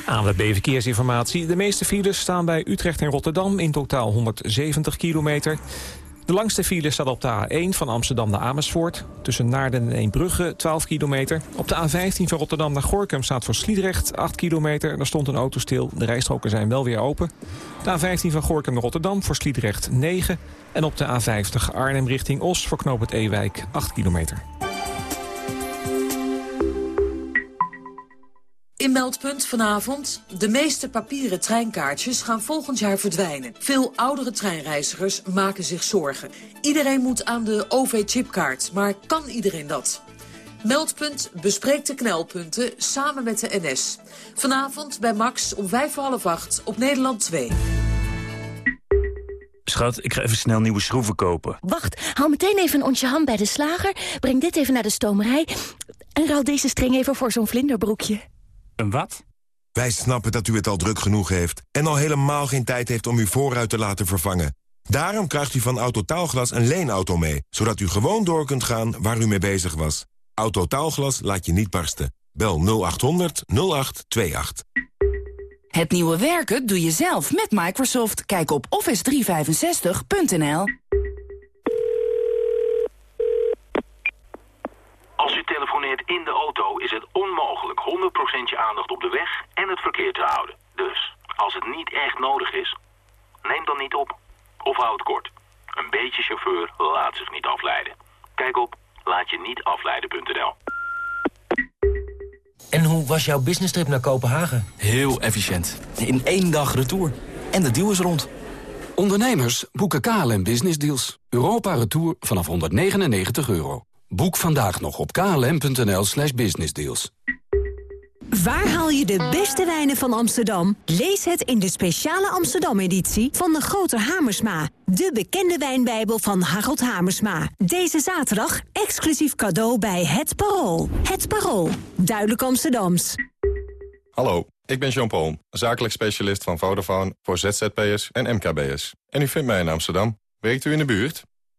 S3: ANWB Verkeersinformatie. De meeste files staan bij Utrecht en Rotterdam, in totaal 170 kilometer. De langste file staat op de A1 van Amsterdam naar Amersfoort. Tussen Naarden en Eembrugge 12 kilometer. Op de A15 van Rotterdam naar Gorkum staat voor Sliedrecht 8 kilometer. Daar stond een auto stil. De rijstroken zijn wel weer open. De A15 van Gorkum naar Rotterdam voor Sliedrecht 9. En op de A50 Arnhem richting Os voor Knoop het Ewijk 8 kilometer.
S28: In Meldpunt vanavond. De meeste papieren treinkaartjes gaan volgend jaar verdwijnen. Veel oudere treinreizigers maken zich zorgen. Iedereen moet aan de OV-chipkaart, maar kan iedereen dat? Meldpunt bespreekt de knelpunten samen met de NS. Vanavond bij Max om vijf voor half acht op Nederland 2.
S29: Schat, ik ga even snel nieuwe schroeven kopen.
S30: Wacht, haal meteen even een onsje ham bij de slager. Breng dit even naar de stomerij. En ruil deze string even voor zo'n vlinderbroekje.
S29: Een wat?
S31: Wij snappen dat u het al druk genoeg heeft... en al helemaal geen tijd heeft om uw voorruit te laten vervangen. Daarom krijgt u van Autotaalglas een leenauto mee... zodat u gewoon door kunt gaan waar u mee bezig was. Autotaalglas laat je niet barsten. Bel 0800 0828.
S25: Het nieuwe werken doe je zelf met Microsoft. Kijk op office365.nl.
S4: Als u telefoneert in de auto is het onmogelijk 100% je aandacht op de weg en het verkeer te houden. Dus, als het niet echt nodig is, neem dan niet op. Of houd kort. Een beetje chauffeur laat zich niet afleiden. Kijk op laatje-niet-afleiden.nl.
S5: En hoe was jouw business trip naar Kopenhagen?
S32: Heel efficiënt. In één dag retour. En de deal is rond.
S6: Ondernemers boeken KLM Business Deals. Europa Retour vanaf 199 euro. Boek vandaag nog op klm.nl slash businessdeals.
S33: Waar haal je de beste wijnen van Amsterdam? Lees het in de speciale Amsterdam-editie van de Grote Hamersma. De bekende wijnbijbel van Harold Hamersma. Deze zaterdag exclusief cadeau bij Het Parool. Het Parool. Duidelijk Amsterdams.
S34: Hallo, ik ben Jean-Paul, zakelijk specialist van Vodafone voor ZZP'ers en MKB'ers. En u vindt mij in Amsterdam. Werkt u in de buurt?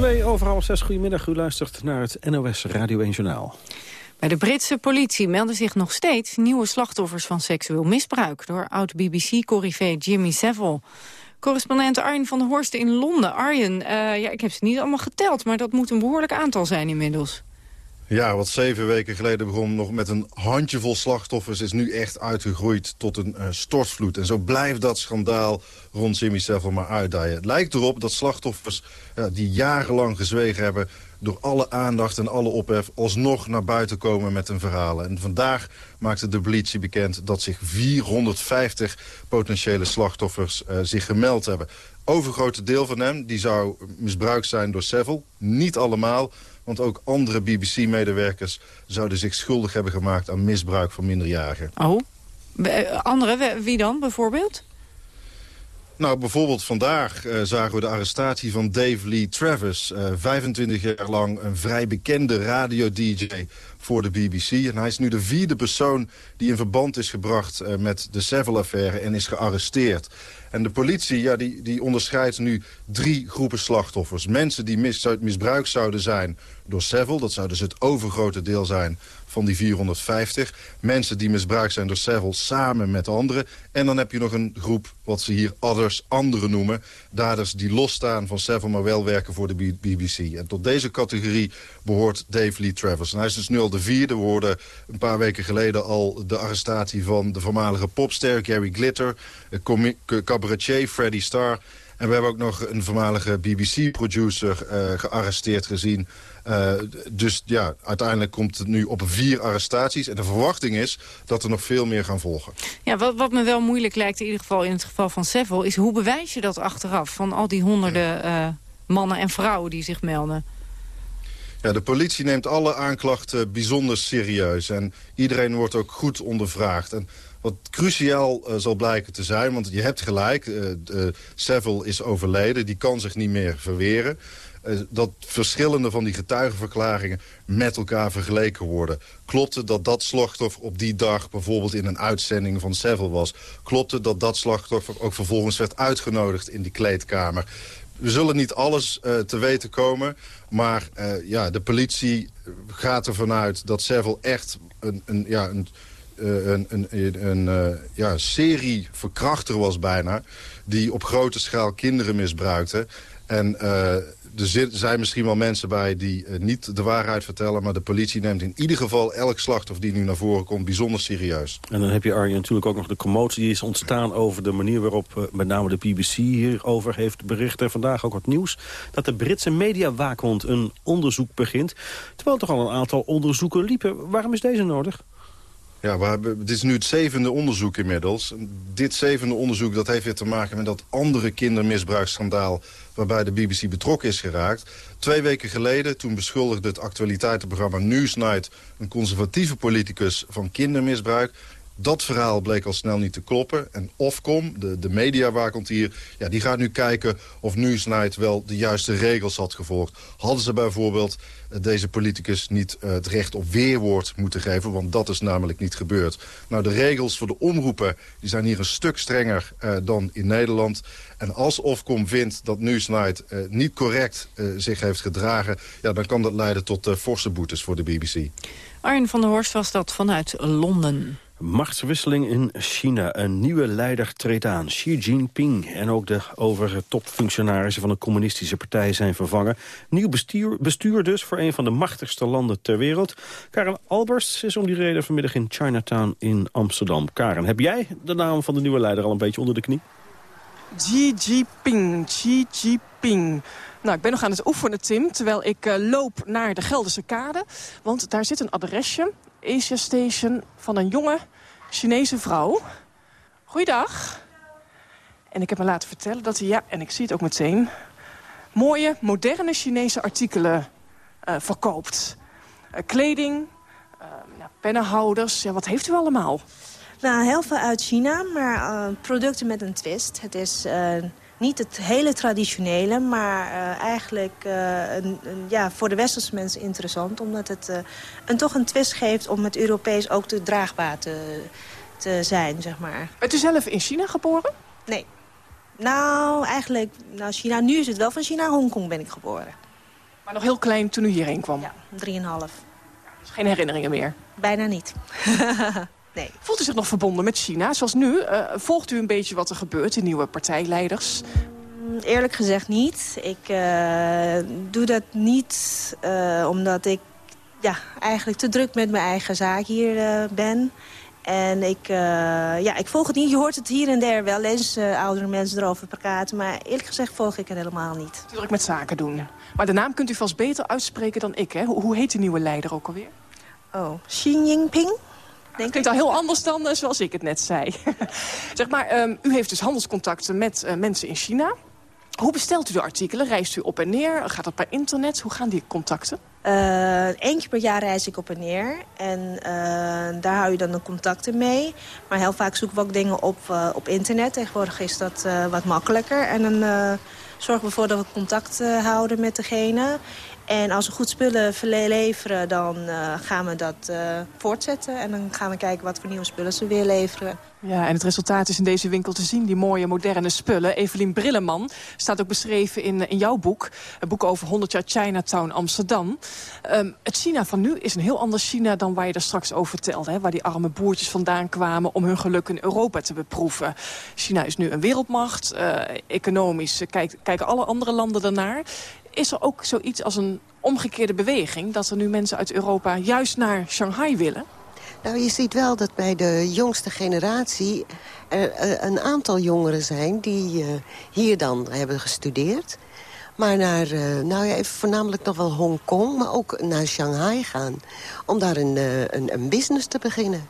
S8: Overal zes. Goedemiddag. U luistert naar het NOS Radio 1 Journaal.
S7: Bij de Britse politie melden zich nog steeds nieuwe slachtoffers van seksueel misbruik... door oud-BBC-corrivé Jimmy Savile. Correspondent Arjen van der Horst in Londen. Arjen, uh, ja, ik heb ze niet allemaal geteld, maar dat moet een behoorlijk aantal zijn inmiddels.
S35: Ja, wat zeven weken geleden begon nog met een handjevol slachtoffers... is nu echt uitgegroeid tot een uh, stortvloed. En zo blijft dat schandaal rond Jimmy Savile maar uitdijen. Het lijkt erop dat slachtoffers die jarenlang gezwegen hebben... door alle aandacht en alle ophef alsnog naar buiten komen met hun verhalen. En vandaag maakte de politie bekend dat zich 450 potentiële slachtoffers uh, zich gemeld hebben. Overgrote deel van hen die zou misbruikt zijn door Savile. Niet allemaal, want ook andere BBC-medewerkers zouden zich schuldig hebben gemaakt aan misbruik van minderjarigen.
S7: Oh, andere, wie dan bijvoorbeeld?
S35: Nou, bijvoorbeeld vandaag uh, zagen we de arrestatie van Dave Lee Travis. Uh, 25 jaar lang een vrij bekende radio-dj voor de BBC. En hij is nu de vierde persoon die in verband is gebracht uh, met de Savile-affaire en is gearresteerd. En de politie ja, die, die onderscheidt nu drie groepen slachtoffers. Mensen die mis, misbruikt zouden zijn door Savile. Dat zou dus het overgrote deel zijn van die 450. Mensen die misbruikt zijn door Savile samen met anderen. En dan heb je nog een groep, wat ze hier others, anderen noemen. Daders die losstaan van Savile, maar wel werken voor de BBC. En tot deze categorie behoort Dave Lee Travers. En hij is dus nu al de vierde. We hoorden een paar weken geleden al de arrestatie van de voormalige popster Gary Glitter. Cabaretier Freddie Starr. En we hebben ook nog een voormalige BBC-producer gearresteerd gezien... Uh, dus ja, uiteindelijk komt het nu op vier arrestaties. En de verwachting is dat er nog veel meer gaan volgen.
S7: Ja, wat, wat me wel moeilijk lijkt, in ieder geval in het geval van Seville... is hoe bewijs je dat achteraf van al die honderden uh, mannen en vrouwen die zich melden?
S35: Ja, de politie neemt alle aanklachten bijzonder serieus. En iedereen wordt ook goed ondervraagd. En wat cruciaal uh, zal blijken te zijn, want je hebt gelijk... Uh, is overleden, die kan zich niet meer verweren... Dat verschillende van die getuigenverklaringen met elkaar vergeleken worden. Klopte dat dat slachtoffer op die dag bijvoorbeeld in een uitzending van Seville was? Klopte dat dat slachtoffer ook vervolgens werd uitgenodigd in die kleedkamer? We zullen niet alles te weten komen, maar ja, de politie gaat ervan uit dat Seville echt een, een, ja, een, een, een, een, een ja, serie verkrachter was bijna... die op grote schaal kinderen misbruikte. En uh, er zijn misschien wel mensen bij die niet de waarheid vertellen... maar de politie neemt in ieder geval elk slachtoffer die nu naar voren komt bijzonder serieus.
S8: En dan heb je Arjen natuurlijk ook nog de commotie die is ontstaan... over de manier waarop met name de BBC hierover heeft bericht. En vandaag ook wat nieuws dat de Britse mediawaakhond een onderzoek begint. Terwijl toch al een aantal onderzoeken liepen. Waarom is deze nodig?
S35: Ja, we hebben, dit is nu het zevende onderzoek inmiddels. Dit zevende onderzoek dat heeft weer te maken met dat andere kindermisbruiksschandaal... waarbij de BBC betrokken is geraakt. Twee weken geleden, toen beschuldigde het actualiteitenprogramma Newsnight... een conservatieve politicus van kindermisbruik. Dat verhaal bleek al snel niet te kloppen. En Ofcom, de, de mediawaakhond hier, ja, die gaat nu kijken of Newsnight wel de juiste regels had gevolgd. Hadden ze bijvoorbeeld deze politicus niet uh, het recht op weerwoord moeten geven... want dat is namelijk niet gebeurd. Nou, de regels voor de omroepen die zijn hier een stuk strenger uh, dan in Nederland. En als Ofcom vindt dat Newsnight uh, niet correct zich heeft gedragen... Ja, dan kan dat leiden tot forse boetes voor de BBC.
S7: Arjen van der Horst was dat vanuit Londen.
S8: Machtswisseling in China. Een nieuwe leider treedt aan, Xi Jinping. En ook de overige topfunctionarissen van de communistische partij zijn vervangen. Nieuw bestuur, dus voor een van de machtigste landen ter wereld. Karen Albers is om die reden vanmiddag in Chinatown in Amsterdam. Karen, heb jij de naam van de nieuwe leider al een beetje onder de knie?
S36: Xi Jinping, Xi Jinping. Nou, ik ben nog aan het oefenen, Tim, terwijl ik uh, loop naar de Gelderse Kade. Want daar zit een adresje, Asia Station, van een jonge Chinese vrouw. Goeiedag. En ik heb me laten vertellen dat hij, ja, en ik zie het ook meteen... mooie, moderne Chinese artikelen uh, verkoopt. Uh, kleding, ja, pennenhouders, ja, wat heeft u allemaal?
S37: Nou, heel veel uit China, maar producten met een twist. Het is niet het hele traditionele, maar uh, eigenlijk uh, een, een, ja, voor de westerse mensen interessant. Omdat het uh, een, toch een twist geeft om het Europees ook te draagbaar te, te zijn, zeg maar.
S36: Bent u zelf in China geboren?
S37: Nee. Nou, eigenlijk, nou China, nu is het wel van China. Hongkong ben ik geboren.
S36: Maar nog heel klein toen u hierheen kwam?
S37: Ja, drieënhalf.
S36: Dus geen herinneringen meer?
S37: Bijna niet. <laughs> Nee.
S36: Voelt u zich nog verbonden met China? Zoals nu, uh, volgt u een beetje wat er gebeurt, de nieuwe partijleiders?
S37: Eerlijk gezegd niet. Ik uh, doe dat niet uh, omdat ik ja, eigenlijk te druk met mijn eigen zaak hier ben. En ik, ja, ik volg het niet. Je hoort het hier en daar wel eens oudere mensen erover praten. Maar eerlijk gezegd volg ik het helemaal niet.
S36: Te druk met zaken doen. Maar de naam kunt u vast beter uitspreken dan ik. Hè? Hoe heet de nieuwe leider ook alweer?
S37: Oh, Xi Jinping.
S36: Denk klinkt al heel anders dan uh, zoals ik het net zei. <laughs> zeg maar, um, u heeft dus handelscontacten met uh, mensen in China. Hoe bestelt u de artikelen? Reist u op en neer? Gaat dat per internet? Hoe gaan die contacten?
S37: Uh, Eén keer per jaar reis ik op en neer. En daar hou je dan de contacten mee. Maar heel vaak zoeken we ook dingen op, op internet. Tegenwoordig is dat wat makkelijker. En dan zorgen we ervoor dat we contact houden met degene. En als we goed spullen leveren, dan uh, gaan we dat uh, voortzetten. En dan gaan we kijken wat voor nieuwe spullen ze weer leveren.
S36: Ja, en het resultaat is in deze winkel te zien, die mooie moderne spullen. Evelien Brilleman staat ook beschreven in, in jouw boek. Een boek over 100 jaar Chinatown Amsterdam. Um, het China van nu is een heel ander China dan waar je er straks over vertelde. Hè? Waar die arme boertjes vandaan kwamen om hun geluk in Europa te beproeven. China is nu een wereldmacht. Uh, economisch kijk, kijken alle andere landen daarnaar. Is er ook zoiets als een omgekeerde beweging... dat er nu mensen uit Europa juist naar Shanghai willen?
S38: Nou, je ziet wel dat bij de jongste generatie... er eh, een aantal jongeren zijn die uh, hier dan hebben gestudeerd. Maar naar, uh, nou ja, voornamelijk nog wel Hongkong, maar ook naar Shanghai gaan. Om daar een, een, een business te beginnen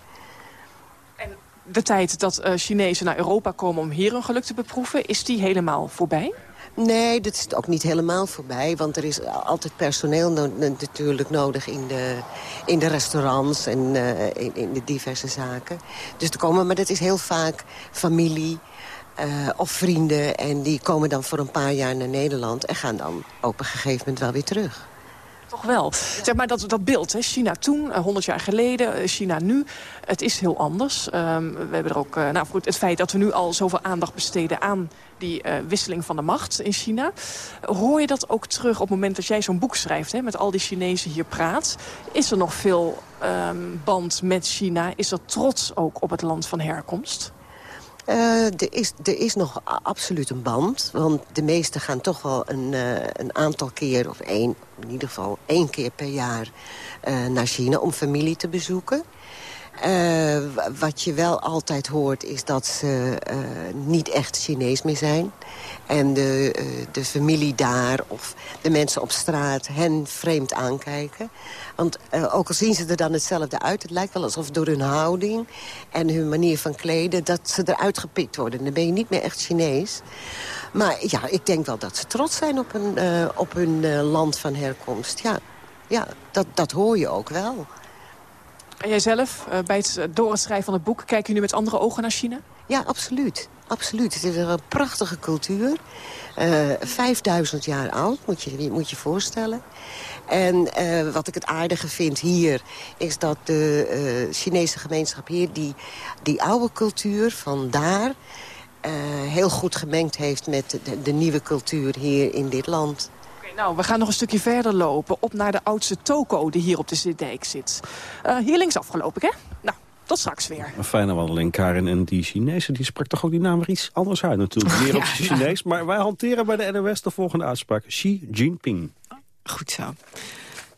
S36: de tijd dat uh, Chinezen naar Europa komen om hier hun geluk te beproeven... is die helemaal voorbij?
S38: Nee, dat is ook niet helemaal voorbij. Want er is altijd personeel natuurlijk nodig in de, in de restaurants en uh, in, in, de diverse zaken. Dus er komen, maar dat is heel vaak familie uh, of vrienden. En die komen dan voor een paar jaar naar Nederland en gaan dan op een gegeven moment wel weer terug.
S36: Toch wel. Zeg maar dat, dat beeld, hè? China toen, 100 eh, jaar geleden, eh, China nu. Het is heel anders. Um, we hebben er ook, uh, nou goed, het feit dat we nu al zoveel aandacht besteden aan die wisseling van de macht in China. Hoor je dat ook terug op het moment dat jij zo'n boek schrijft, hè, met al die Chinezen hier praat? Is er nog veel um, band met China? Is er trots ook op het land van herkomst?
S38: Uh, er, is, er is nog absoluut een band. Want de meesten gaan toch wel een, uh, een aantal keer, of één, in ieder geval één keer per jaar... Uh, naar China om familie te bezoeken. Uh, wat je wel altijd hoort is dat ze uh, niet echt Chinees meer zijn. En de, uh, de familie daar of de mensen op straat hen vreemd aankijken. Want ook al zien ze er dan hetzelfde uit... het lijkt wel alsof door hun houding en hun manier van kleden... dat ze eruit gepikt worden. Dan ben je niet meer echt Chinees. Maar ja, ik denk wel dat ze trots zijn op hun, op hun land van herkomst. Ja, ja dat, dat hoor je ook wel.
S36: En jij zelf, uh, bij het, door het van het boek... kijk je nu met andere ogen naar China?
S38: Ja, absoluut. absoluut. Het is een prachtige cultuur. Uh, 5000 jaar oud, moet je moet je voorstellen. En uh, wat ik het aardige vind hier... is dat de Chinese gemeenschap hier... die, die oude cultuur van daar... heel goed gemengd heeft met de nieuwe cultuur hier in dit land.
S36: Nou, we gaan nog een stukje verder lopen. Op naar de oudste toko die hier op de Zitdijk zit. Uh, hier links afgelopen, hè? Nou, tot straks weer.
S8: Een fijne wandeling, Karin. En die Chinese, die sprak toch ook die naam weer iets anders uit natuurlijk. Meer op ja, Chinees. Maar wij hanteren bij de NOS de volgende uitspraak. Xi Jinping.
S7: Goed zo.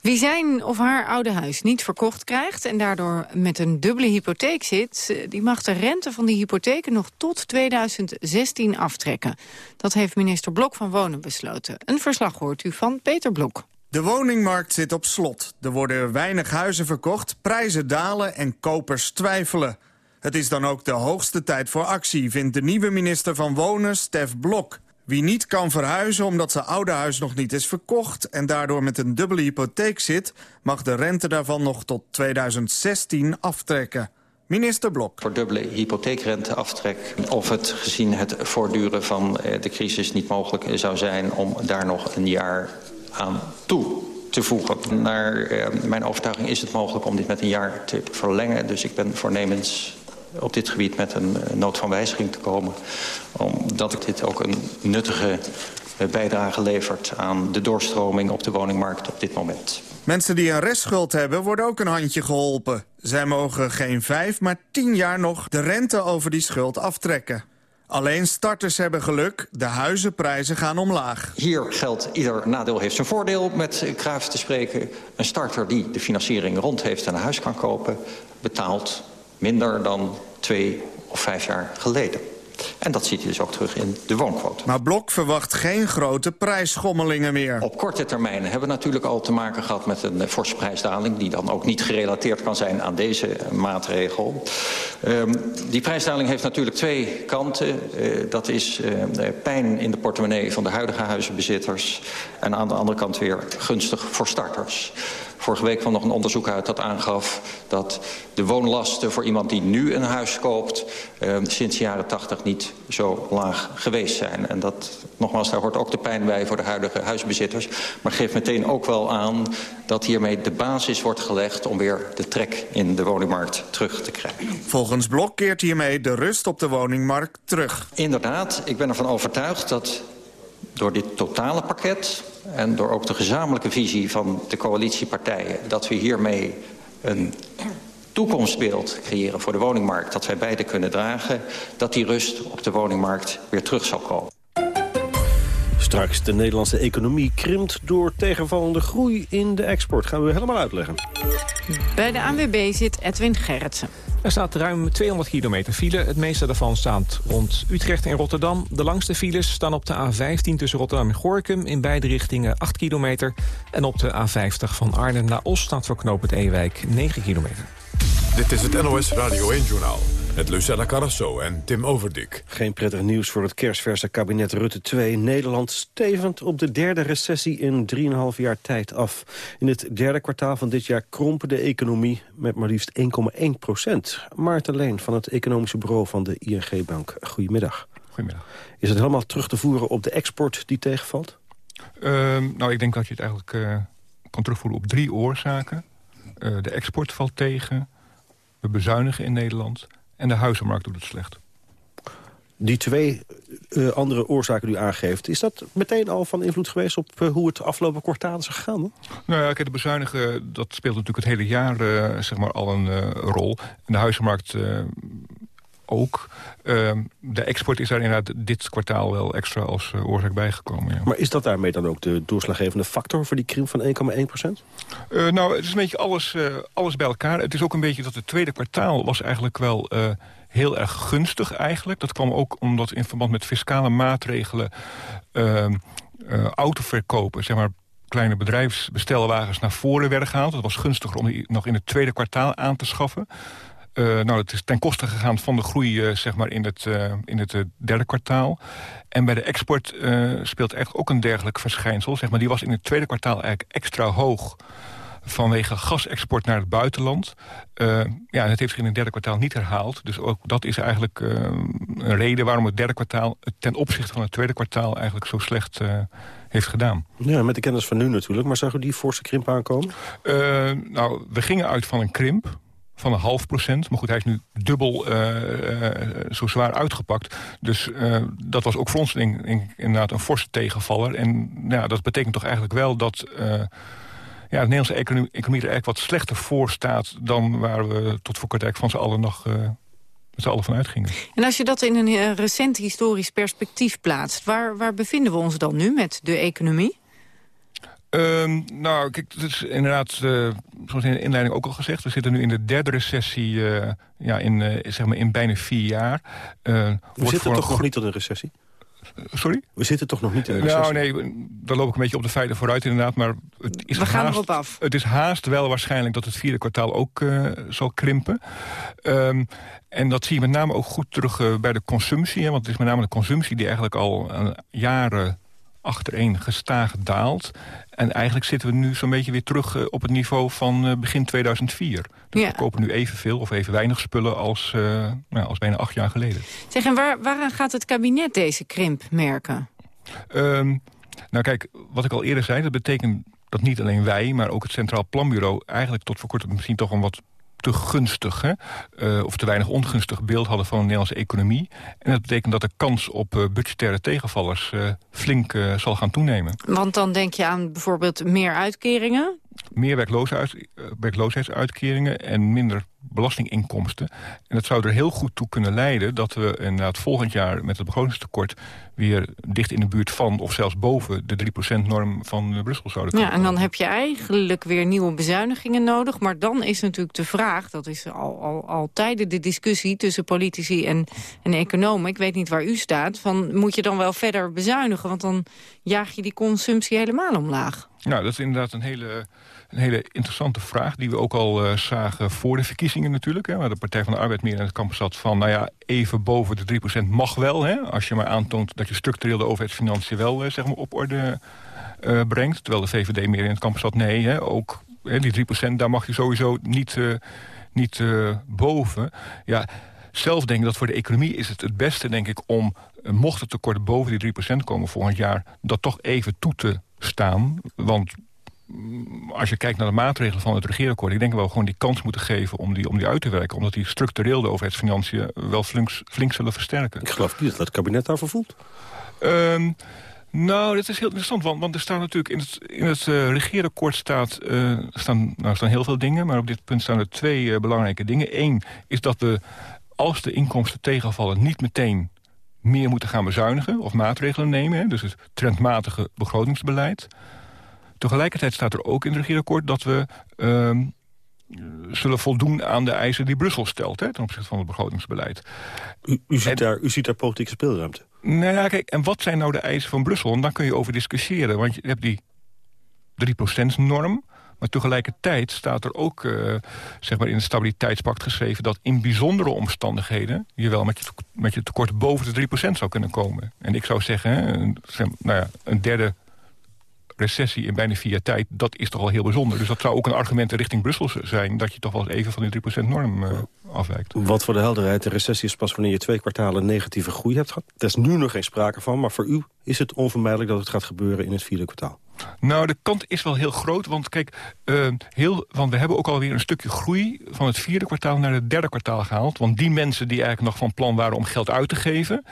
S7: Wie zijn of haar oude huis niet verkocht krijgt... en daardoor met een dubbele hypotheek zit... Eh, die mag de rente van die hypotheken nog tot 2016 aftrekken. Dat heeft minister Blok van Wonen besloten. Een verslag hoort u van Peter Blok.
S39: De woningmarkt zit op slot. Er worden weinig huizen verkocht, prijzen dalen en kopers twijfelen. Het is dan ook de hoogste tijd voor actie, vindt de nieuwe minister van Wonen, Stef Blok. Wie niet kan verhuizen omdat zijn oude huis nog niet is verkocht... en daardoor met een dubbele hypotheek zit... mag de rente daarvan nog tot 2016 aftrekken. Minister Blok.
S40: Voor dubbele hypotheekrenteaftrek of het gezien het voortduren van eh, de crisis niet mogelijk zou zijn... om daar nog een jaar aan toe te voegen. Naar eh, mijn overtuiging is het mogelijk om dit met een jaar te verlengen. Dus ik ben voornemens op dit gebied met een eh, nood van wijziging te komen. Omdat dit ook een nuttige eh, bijdrage levert aan de doorstroming op de woningmarkt op dit moment.
S39: Mensen die een restschuld hebben worden ook een handje geholpen. Zij mogen geen vijf, maar tien jaar nog de rente over die schuld aftrekken. Alleen starters hebben geluk, de huizenprijzen gaan omlaag.
S40: Hier geldt, ieder nadeel heeft zijn voordeel, met Kruijf te spreken. Een starter die de financiering rond heeft en een huis kan kopen... betaalt minder dan twee of vijf jaar geleden. En dat ziet je dus ook terug in de woonquote.
S39: Maar Blok verwacht geen grote prijsschommelingen meer.
S40: Op korte termijn hebben we natuurlijk al te maken gehad met een forse prijsdaling... die dan ook niet gerelateerd kan zijn aan deze maatregel. Um, die prijsdaling heeft natuurlijk twee kanten. Uh, dat is uh, pijn in de portemonnee van de huidige huizenbezitters... en aan de andere kant weer gunstig voor starters. Vorige week kwam nog een onderzoek uit dat aangaf dat de woonlasten voor iemand die nu een huis koopt... Uh, sinds de jaren 80 niet zo laag geweest zijn. En dat, nogmaals, daar hoort ook de pijn bij voor de huidige huisbezitters. Maar geeft meteen ook wel aan dat hiermee de basis wordt gelegd... om weer de trek in de woningmarkt terug te krijgen.
S39: Volgens Blok keert hiermee de rust op de woningmarkt terug.
S40: Inderdaad, ik ben ervan overtuigd dat door dit totale pakket en door ook de gezamenlijke visie van de coalitiepartijen... dat we hiermee een toekomstbeeld creëren voor de woningmarkt... dat wij beide kunnen dragen, dat die rust op de woningmarkt weer terug zal komen.
S8: Straks, de Nederlandse economie krimpt door tegenvallende groei in de export. Gaan we helemaal uitleggen.
S7: Bij de ANWB zit Edwin Gerritsen.
S41: Er staat ruim 200 kilometer file. Het meeste daarvan staat rond Utrecht en Rotterdam. De langste files staan op de A15 tussen Rotterdam en Gorkum... in beide richtingen 8 kilometer. En op de A50 van Arnhem naar Os staat voor knoop het Ewijk 9 kilometer.
S42: Dit is het NOS Radio 1-journaal met Lucella Carrasso en Tim Overdik.
S8: Geen prettig nieuws voor het kerstverse kabinet Rutte 2. Nederland stevend op de derde recessie in 3,5 jaar tijd af. In het derde kwartaal van dit jaar krompen de economie met maar liefst 1,1 procent. Maarten Leen van het economische bureau van de ING-bank. Goedemiddag.
S43: Goedemiddag.
S8: Is het helemaal terug te voeren op de export die tegenvalt?
S43: Uh, nou, ik denk dat je het eigenlijk uh, kan terugvoeren op drie oorzaken. Uh, de export valt tegen, we bezuinigen in Nederland en de huizenmarkt doet het slecht.
S8: Die twee uh, andere oorzaken die u aangeeft... is dat meteen al van invloed geweest op uh, hoe het afgelopen kwartaal is gegaan? Hè?
S43: Nou ja, kijk, de bezuinigen, dat speelt natuurlijk het hele jaar uh, zeg maar al een rol. En de huizenmarkt ook. Ehm, de export is daar inderdaad dit kwartaal wel extra als oorzaak bijgekomen. Ja.
S8: Maar is dat daarmee dan ook de doorslaggevende factor voor die krimp van 1,1 procent?
S43: nou, het is een beetje alles, alles bij elkaar. Het is ook een beetje dat het tweede kwartaal was eigenlijk wel heel erg gunstig eigenlijk. Dat kwam ook omdat in verband met fiscale maatregelen... Uh, uh, autoverkopen, zeg maar kleine bedrijfsbestelwagens naar voren werden gehaald. Dat was gunstiger om die nog in het tweede kwartaal aan te schaffen. Uh, nou, het is ten koste gegaan van de groei uh, zeg maar in het, uh, in het derde kwartaal. En bij de export speelt echt ook een dergelijk verschijnsel. Zeg maar, die was in het tweede kwartaal eigenlijk extra hoog vanwege gasexport naar het buitenland. Uh, ja, het heeft zich in het derde kwartaal niet herhaald. Dus ook dat is eigenlijk uh, een reden waarom het derde kwartaal... ten opzichte van het tweede kwartaal eigenlijk zo slecht uh, heeft gedaan.
S8: Ja, met de kennis van nu natuurlijk. Maar zag u die forse krimp aankomen?
S43: nou, we gingen uit van een krimp van een half procent. Maar goed, hij is nu dubbel zo zwaar uitgepakt. Dus dat was ook voor ons in, in, inderdaad een forse tegenvaller. En ja, dat betekent toch eigenlijk wel dat ja, de Nederlandse economie, er eigenlijk wat slechter voor staat... dan waar we tot voor kort van z'n allen nog met z'n allen van uitgingen.
S7: En als je dat in een recent historisch perspectief plaatst... Waar, waar bevinden we ons dan nu met de economie?
S43: Um, nou, kijk, het is inderdaad, uh, zoals in de inleiding ook al gezegd... we zitten nu in de derde recessie uh, ja, in, uh, zeg maar in bijna vier jaar.
S8: we zitten toch nog niet tot een recessie?
S43: Sorry?
S8: We zitten toch nog niet in een
S43: Nou nee, dan loop ik een beetje op de feiten vooruit inderdaad. Maar het is
S7: We gaan
S43: haast,
S7: erop af.
S43: Het is haast wel waarschijnlijk dat het vierde kwartaal ook uh, zal krimpen. Um, en dat zie je met name ook goed terug uh, bij de consumptie. Hè, want het is met name de consumptie die eigenlijk al uh, jaren achtereen gestaag daalt. En eigenlijk zitten we nu zo'n beetje weer terug uh, op het niveau van uh, begin 2004. Dus
S7: Ja.
S43: we kopen nu evenveel of even weinig spullen als, uh, nou, als bijna acht jaar geleden.
S7: Zeg, en waar, waaraan gaat het kabinet deze krimp merken?
S43: Um, nou kijk, wat ik al eerder zei, dat betekent dat niet alleen wij... maar ook het Centraal Planbureau eigenlijk tot voor kort misschien toch een wat te gunstig, hè? Uh, of te weinig ongunstig beeld hadden van de Nederlandse economie. En dat betekent dat de kans op uh, budgettaire tegenvallers uh, flink zal gaan toenemen.
S7: Want dan denk je aan bijvoorbeeld meer uitkeringen?
S43: Meer werkloosheid, werkloosheidsuitkeringen en minder belastinginkomsten. En dat zou er heel goed toe kunnen leiden dat we inderdaad volgend jaar met het begrotingstekort weer dicht in de buurt van of zelfs boven de 3%-norm van Brussel zouden komen.
S7: Ja, en dan heb je eigenlijk weer nieuwe bezuinigingen nodig. Maar dan is natuurlijk de vraag, dat is al, al, al tijden de discussie tussen politici en, en economen. Ik weet niet waar u staat. Van, moet je dan wel verder bezuinigen? Want dan jaag je die consumptie helemaal omlaag.
S43: Nou, dat is inderdaad een hele, een hele interessante vraag... die we ook al uh, zagen voor de verkiezingen natuurlijk. Hè, waar de Partij van de Arbeid meer in het kamp zat van... nou ja, even boven de 3% mag wel, hè, als je maar aantoont... dat je structureel de overheidsfinanciën wel uh, zeg maar op orde uh, brengt. Terwijl de VVD meer in het kamp zat, nee, hè, ook hè, die 3% daar mag je sowieso niet, niet boven. Ja, zelf denk ik dat voor de economie is het het beste, denk ik... om, mocht het tekort boven die 3% komen volgend jaar... dat toch even toe te staan. Want als je kijkt naar de maatregelen van het regeerakkoord... ik denk wel gewoon die kans moeten geven om die, om die uit te werken. Omdat die structureel de overheidsfinanciën wel flink, flink zullen versterken.
S8: Ik geloof niet dat het kabinet daarvoor voelt.
S43: Um, nou, dat is heel interessant, want, want er staan natuurlijk in het, in het uh, regeerakkoord staat, uh, staan, nou, staan heel veel dingen... maar op dit punt staan er twee uh, belangrijke dingen. Eén is dat we, als de inkomsten tegenvallen, niet meteen meer moeten gaan bezuinigen of maatregelen nemen. Hè, dus het trendmatige begrotingsbeleid. Tegelijkertijd staat er ook in het regeerakkoord dat we... Ehm, zullen voldoen aan de eisen die Brussel stelt... Hè, ten opzichte van het begrotingsbeleid.
S8: U, u, ziet, daar, u ziet daar politieke speelruimte?
S43: Nou ja, kijk, en wat zijn nou de eisen van Brussel? En daar kun je over discussiëren. Want je hebt die 3%-norm... Maar tegelijkertijd staat er ook uh, zeg maar in het stabiliteitspact geschreven... dat in bijzondere omstandigheden je wel met je, met je tekort boven de 3% zou kunnen komen. En ik zou zeggen, een, nou ja, een derde recessie in bijna vier tijd... dat is toch al heel bijzonder. Dus dat zou ook een argument richting Brussel zijn... dat je toch wel eens even van die 3% norm uh, afwijkt.
S8: Wat voor de helderheid, de recessie is pas wanneer je twee kwartalen negatieve groei hebt gehad. Er is nu nog geen sprake van, maar voor u is het onvermijdelijk dat het gaat gebeuren in het vierde kwartaal.
S43: Nou, de kant is wel heel groot. Want kijk, uh, heel, want we hebben ook alweer een stukje groei... van het vierde kwartaal naar het derde kwartaal gehaald. Want die mensen die eigenlijk nog van plan waren om geld uit te geven...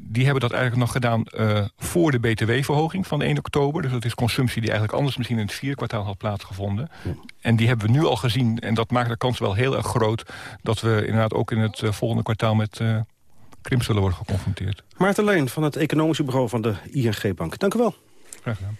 S43: die hebben dat eigenlijk nog gedaan uh, voor de btw-verhoging van 1 oktober. Dus dat is consumptie die eigenlijk anders misschien in het vierde kwartaal had plaatsgevonden. Ja. En die hebben we nu al gezien. En dat maakt de kans wel heel erg groot... dat we inderdaad ook in het uh, volgende kwartaal met... krimp zullen worden geconfronteerd.
S8: Maarten Leen van het Economische Bureau van de ING-bank. Dank u wel.
S43: Graag gedaan.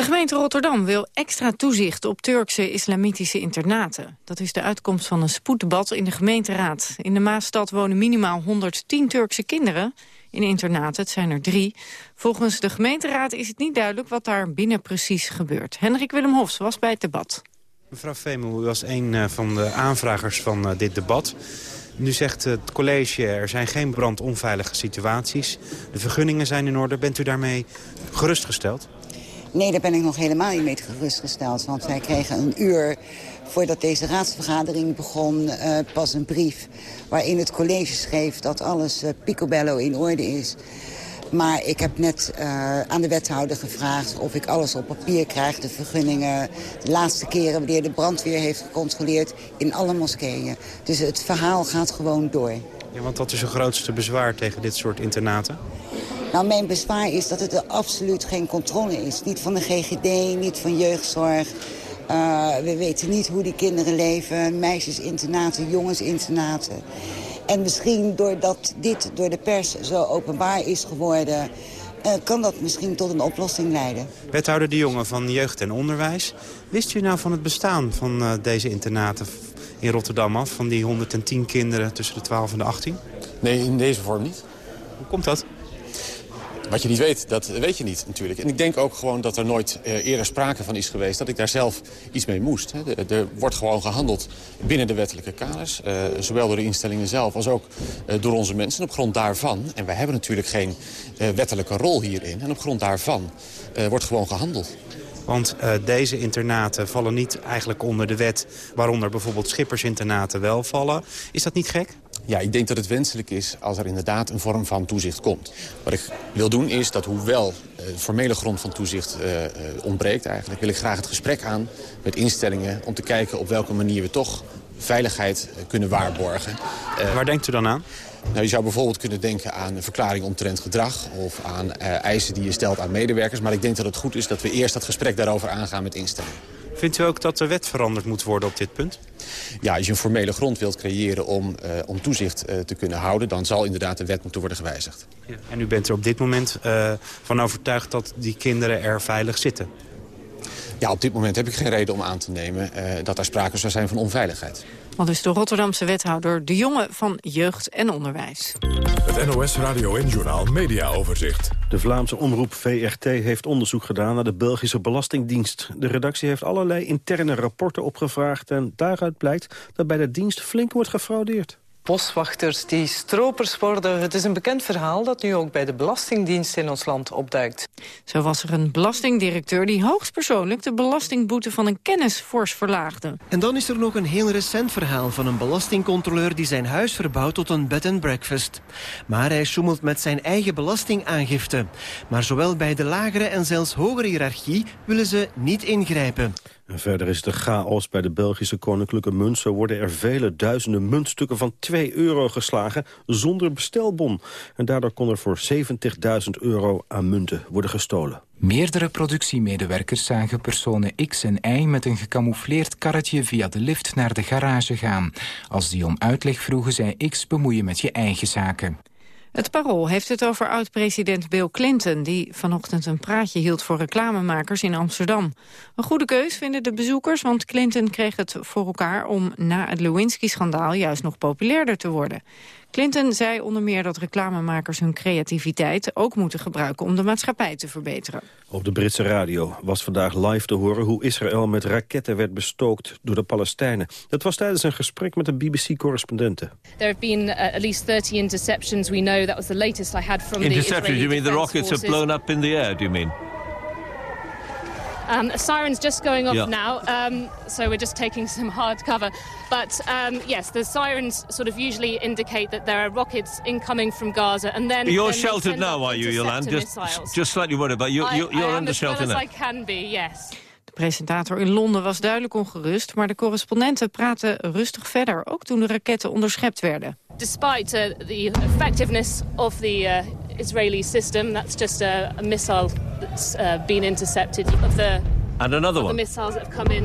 S7: De gemeente Rotterdam wil extra toezicht op Turkse islamitische internaten. Dat is de uitkomst van een spoeddebat in de gemeenteraad. In de Maasstad wonen minimaal 110 Turkse kinderen. In internaten, het zijn er drie. Volgens de gemeenteraad is het niet duidelijk wat daar binnen precies gebeurt. Hendrik Willem Hofs was bij het debat.
S44: Mevrouw Vemel, u was een eh, van de aanvragers van eh, dit debat. Nu zegt het college, er zijn geen brandonveilige situaties. De vergunningen zijn in orde. Bent u daarmee gerustgesteld?
S45: Nee, daar ben ik nog helemaal niet mee gerustgesteld. Want wij kregen een uur voordat deze raadsvergadering begon uh, pas een brief... waarin het college schreef dat alles uh, picobello in orde is. Maar ik heb net uh, aan de wethouder gevraagd of ik alles op papier krijg. De vergunningen, de laatste keren wanneer de brandweer heeft gecontroleerd in alle moskeeën. Dus het verhaal gaat gewoon door.
S44: Ja, want wat is uw grootste bezwaar tegen dit soort internaten?
S45: Nou, mijn bezwaar is dat het er absoluut geen controle is. Niet van de GGD, niet van jeugdzorg. Uh, we weten niet hoe die kinderen leven. Meisjesinternaten, jongensinternaten. En misschien doordat dit door de pers zo openbaar is geworden... Uh, kan dat misschien tot een oplossing leiden.
S44: Wethouder De Jonge van Jeugd en Onderwijs. Wist u nou van het bestaan van uh, deze internaten in Rotterdam af? Van die 110 kinderen tussen de 12 en de 18?
S46: Nee, in deze vorm niet.
S44: Hoe komt dat?
S46: Wat je niet weet, dat weet je niet natuurlijk. En ik denk ook gewoon dat er nooit uh, eerder sprake van is geweest... dat ik daar zelf iets mee moest. Er, wordt gewoon gehandeld binnen de wettelijke kaders. Uh, zowel door de instellingen zelf als ook uh, door onze mensen. En op grond daarvan, en wij hebben natuurlijk geen wettelijke rol hierin... en op grond daarvan wordt gewoon gehandeld.
S44: Want deze internaten vallen niet eigenlijk onder de wet... waaronder bijvoorbeeld schippersinternaten wel vallen. Is dat niet gek?
S46: Ja, ik denk dat het wenselijk is als er inderdaad een vorm van toezicht komt. Wat ik wil doen is dat hoewel de formele grond van toezicht uh, uh, ontbreekt eigenlijk... wil ik graag het gesprek aan met instellingen om te kijken op welke manier we toch veiligheid kunnen waarborgen.
S44: Waar denkt u dan aan?
S46: Nou, je zou bijvoorbeeld kunnen denken aan een verklaring omtrent gedrag... of aan uh, eisen die je stelt aan medewerkers. Maar ik denk dat het goed is dat we eerst dat gesprek daarover aangaan met instellingen.
S44: Vindt u ook dat de wet veranderd moet worden op dit punt?
S46: Ja, als je een formele grond wilt creëren om, uh, om toezicht uh, te kunnen houden... dan zal inderdaad de wet moeten worden gewijzigd.
S44: Ja. En u bent er op dit moment uh, van overtuigd dat die kinderen er veilig zitten?
S46: Ja, op dit moment heb ik geen reden om aan te nemen dat er sprake zou zijn van onveiligheid.
S7: Al dus de Rotterdamse wethouder De Jonge van Jeugd en Onderwijs.
S42: Het NOS Radio en Journaal Media Overzicht.
S8: De Vlaamse omroep VRT heeft onderzoek gedaan naar de Belgische Belastingdienst. De redactie heeft allerlei interne rapporten opgevraagd... en daaruit blijkt dat bij de dienst flink wordt gefraudeerd
S47: boswachters die stropers worden. Het is een bekend verhaal dat nu ook bij de Belastingdienst in ons land opduikt.
S7: Zo was er een belastingdirecteur die hoogstpersoonlijk de belastingboete van een kennis fors verlaagde.
S48: En dan is er nog een heel recent verhaal van een belastingcontroleur die zijn huis verbouwt tot een bed and breakfast. Maar hij sjoemelt met zijn eigen belastingaangifte. Maar zowel bij de lagere en zelfs hogere hiërarchie willen ze niet ingrijpen.
S8: Verder is de chaos bij de Belgische Koninklijke Munt. Zo worden er vele duizenden muntstukken van 2 euro geslagen zonder bestelbon. En daardoor kon er voor 70.000 euro aan munten worden gestolen.
S49: Meerdere productiemedewerkers zagen personen X en Y met een gecamoufleerd karretje via de lift naar de garage gaan. Als die om uitleg vroegen, zei X bemoeien met je eigen zaken.
S7: Het Parool heeft het over oud-president Bill Clinton... die vanochtend een praatje hield voor reclamemakers in Amsterdam. Een goede keus vinden de bezoekers, want Clinton kreeg het voor elkaar... om na het Lewinsky-schandaal juist nog populairder te worden. Clinton zei onder meer dat reclamemakers hun creativiteit ook moeten gebruiken om de maatschappij te verbeteren.
S8: Op de Britse radio was vandaag live te horen hoe Israël met raketten werd bestookt door de Palestijnen. Dat was tijdens een gesprek met een BBC-correspondente.
S50: There have been uh, at least 30 interceptions. We know that was the latest I had from the Interceptions?
S45: You mean the rockets have blown up in the air? Do you mean?
S50: Um, a siren's just going off
S45: Yeah.
S50: now, um, so we're just taking some hard cover. But um, yes, the sirens sort of usually indicate that there are rockets incoming from Gaza, and then
S45: You're
S50: then
S45: sheltered now, are you, Yolande? Just,
S50: missiles.
S45: just slightly worried, but you,
S50: I-
S45: you,
S50: I
S45: you're
S50: am
S45: under
S50: as well
S45: shelter
S50: as
S45: now.
S50: I can be, yes.
S7: De presentator in Londen was duidelijk ongerust... maar de correspondenten praten rustig verder, ook toen de raketten onderschept werden.
S50: Despite uh, the effectiveness of the uh, Israeli system, that's just a, a missile that's uh, been intercepted. Of the
S45: And another
S50: of the
S45: one.
S50: missiles that have come in.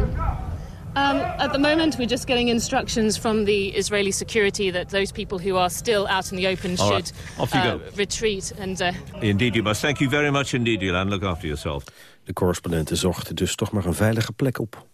S50: Um, at the moment, we're just getting instructions from the Israeli security that those people who are still out in the open
S45: All
S50: should
S45: right. Off you
S50: uh,
S45: go.
S50: retreat. And uh,
S45: Indeed you must. Thank you very much indeed, Yolande. Look after yourself.
S8: De correspondenten zochten dus toch maar een veilige plek op.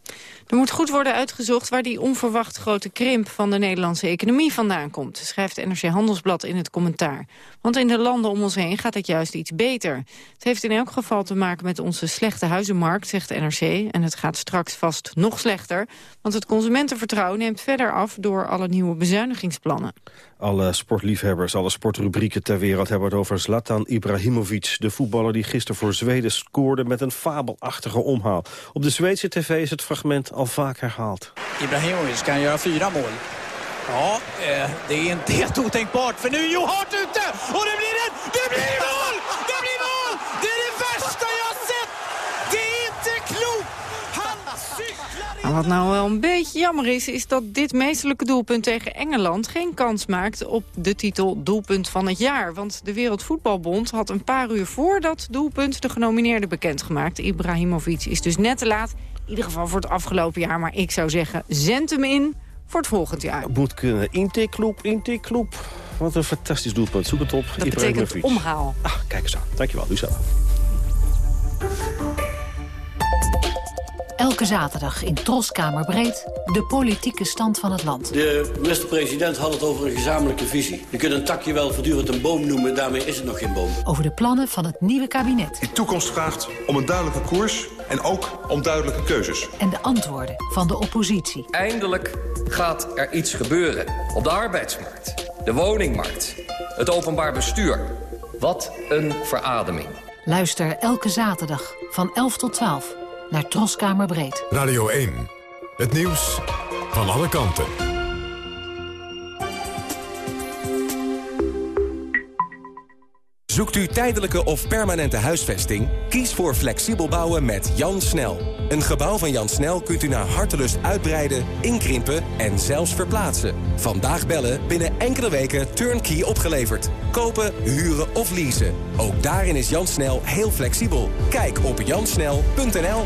S7: Er moet goed worden uitgezocht waar die onverwacht grote krimp van de Nederlandse economie vandaan komt, schrijft NRC Handelsblad in het commentaar. Want in de landen om ons heen gaat het juist iets beter. Het heeft in elk geval te maken met onze slechte huizenmarkt, zegt NRC. En het gaat straks vast nog slechter, want het consumentenvertrouwen neemt verder af door alle nieuwe bezuinigingsplannen.
S8: Alle sportliefhebbers, alle sportrubrieken ter wereld hebben het over Zlatan Ibrahimovic. De voetballer die gisteren voor Zweden scoorde met een fabelachtige omhaal. Op de Zweedse tv is het fragment al vaak herhaald.
S51: Ibrahimovic kan göra fyra mål. Ja, eh, det är inte helt otänkbart för nu är Joe Hart ute och det blir mål! Det blir mål! <laughs> Det är det värsta jag har sett! Det är inte klokt! Han
S7: Maar wat nou wel een beetje jammer is, is dat dit meestelijke doelpunt tegen Engeland geen kans maakt op de titel doelpunt van het jaar. Want de Wereldvoetbalbond had een paar uur voor dat doelpunt de genomineerde bekendgemaakt. Ibrahimovic is dus net te laat, in ieder geval voor het afgelopen jaar. Maar ik zou zeggen, zend hem in voor het volgend jaar.
S8: Moet kunnen. Intikloep, intikloep. Wat een fantastisch doelpunt. Zoek het op.
S7: Dat betekent omhaal.
S8: Ah, kijk eens aan. Dankjewel, Lucella.
S52: Elke zaterdag in Troskamerbreed de politieke stand van het land.
S53: De minister-president had het over een gezamenlijke visie. Je kunt een takje wel voortdurend een boom noemen, daarmee is het nog geen boom.
S52: Over de plannen van het nieuwe kabinet.
S35: Die toekomst vraagt om een duidelijke koers en ook om duidelijke keuzes.
S52: En de antwoorden van de oppositie.
S54: Eindelijk gaat er iets gebeuren. Op de arbeidsmarkt, de woningmarkt, het openbaar bestuur. Wat een verademing.
S52: Luister elke zaterdag van 11 tot 12 naar Troskamerbreed.
S1: Radio 1. Het nieuws van alle kanten.
S55: Zoekt u tijdelijke of permanente huisvesting? Kies voor flexibel bouwen met Jan Snel. Een gebouw van Jan Snel kunt u naar hartelust uitbreiden, inkrimpen en zelfs verplaatsen. Vandaag bellen, binnen enkele weken turnkey opgeleverd. Kopen, huren of leasen. Ook daarin is Jan Snel heel flexibel. Kijk op jansnel.nl.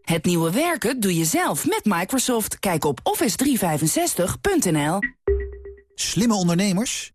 S25: Het nieuwe werken doe je zelf met Microsoft. Kijk op office365.nl.
S23: Slimme ondernemers?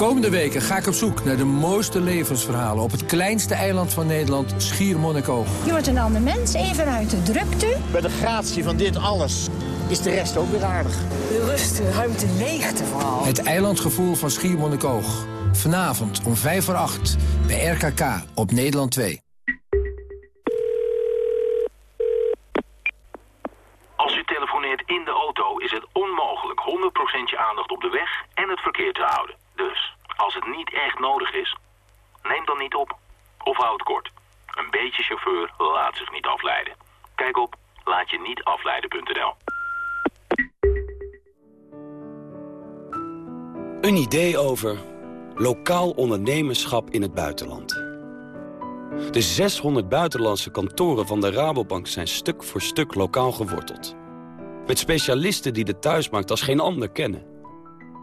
S56: Komende weken ga ik op zoek naar de mooiste levensverhalen... op het kleinste eiland van Nederland, Schiermonnikoog.
S10: Je wordt een ander mens, even uit de drukte.
S16: Bij de gratie van dit alles is de rest ook weer aardig.
S10: De rust, de ruimte, leegte vooral.
S56: Het eilandgevoel van Schiermonnikoog. Vanavond om 5 voor 8 bij RKK op Nederland 2.
S4: Als u telefoneert in de auto is het onmogelijk 100% je aandacht op de weg en het verkeer te houden. Dus, als het niet echt nodig is, neem dan niet op. Of houd kort. Een beetje chauffeur laat zich niet afleiden. Kijk op laatje-niet-afleiden.nl.
S6: Een idee over lokaal ondernemerschap in het buitenland. De 600 buitenlandse kantoren van de Rabobank zijn stuk voor stuk lokaal geworteld. Met specialisten die de thuismarkt als geen ander kennen.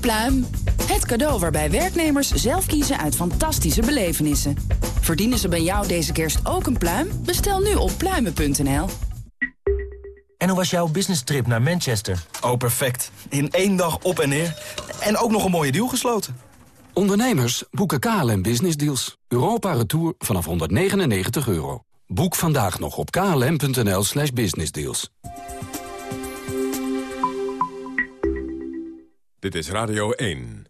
S25: Pluim. Het cadeau waarbij werknemers zelf kiezen uit fantastische belevenissen. Verdienen ze bij jou deze kerst ook een pluim? Bestel nu op pluimen.nl.
S57: En hoe was jouw business trip naar Manchester?
S58: Oh, perfect. In één dag op en neer. En ook nog een mooie deal gesloten.
S59: Ondernemers boeken KLM Business Deals. Europa Retour vanaf 199 euro. Boek vandaag nog op klm.nl slash businessdeals.
S1: Dit is Radio 1.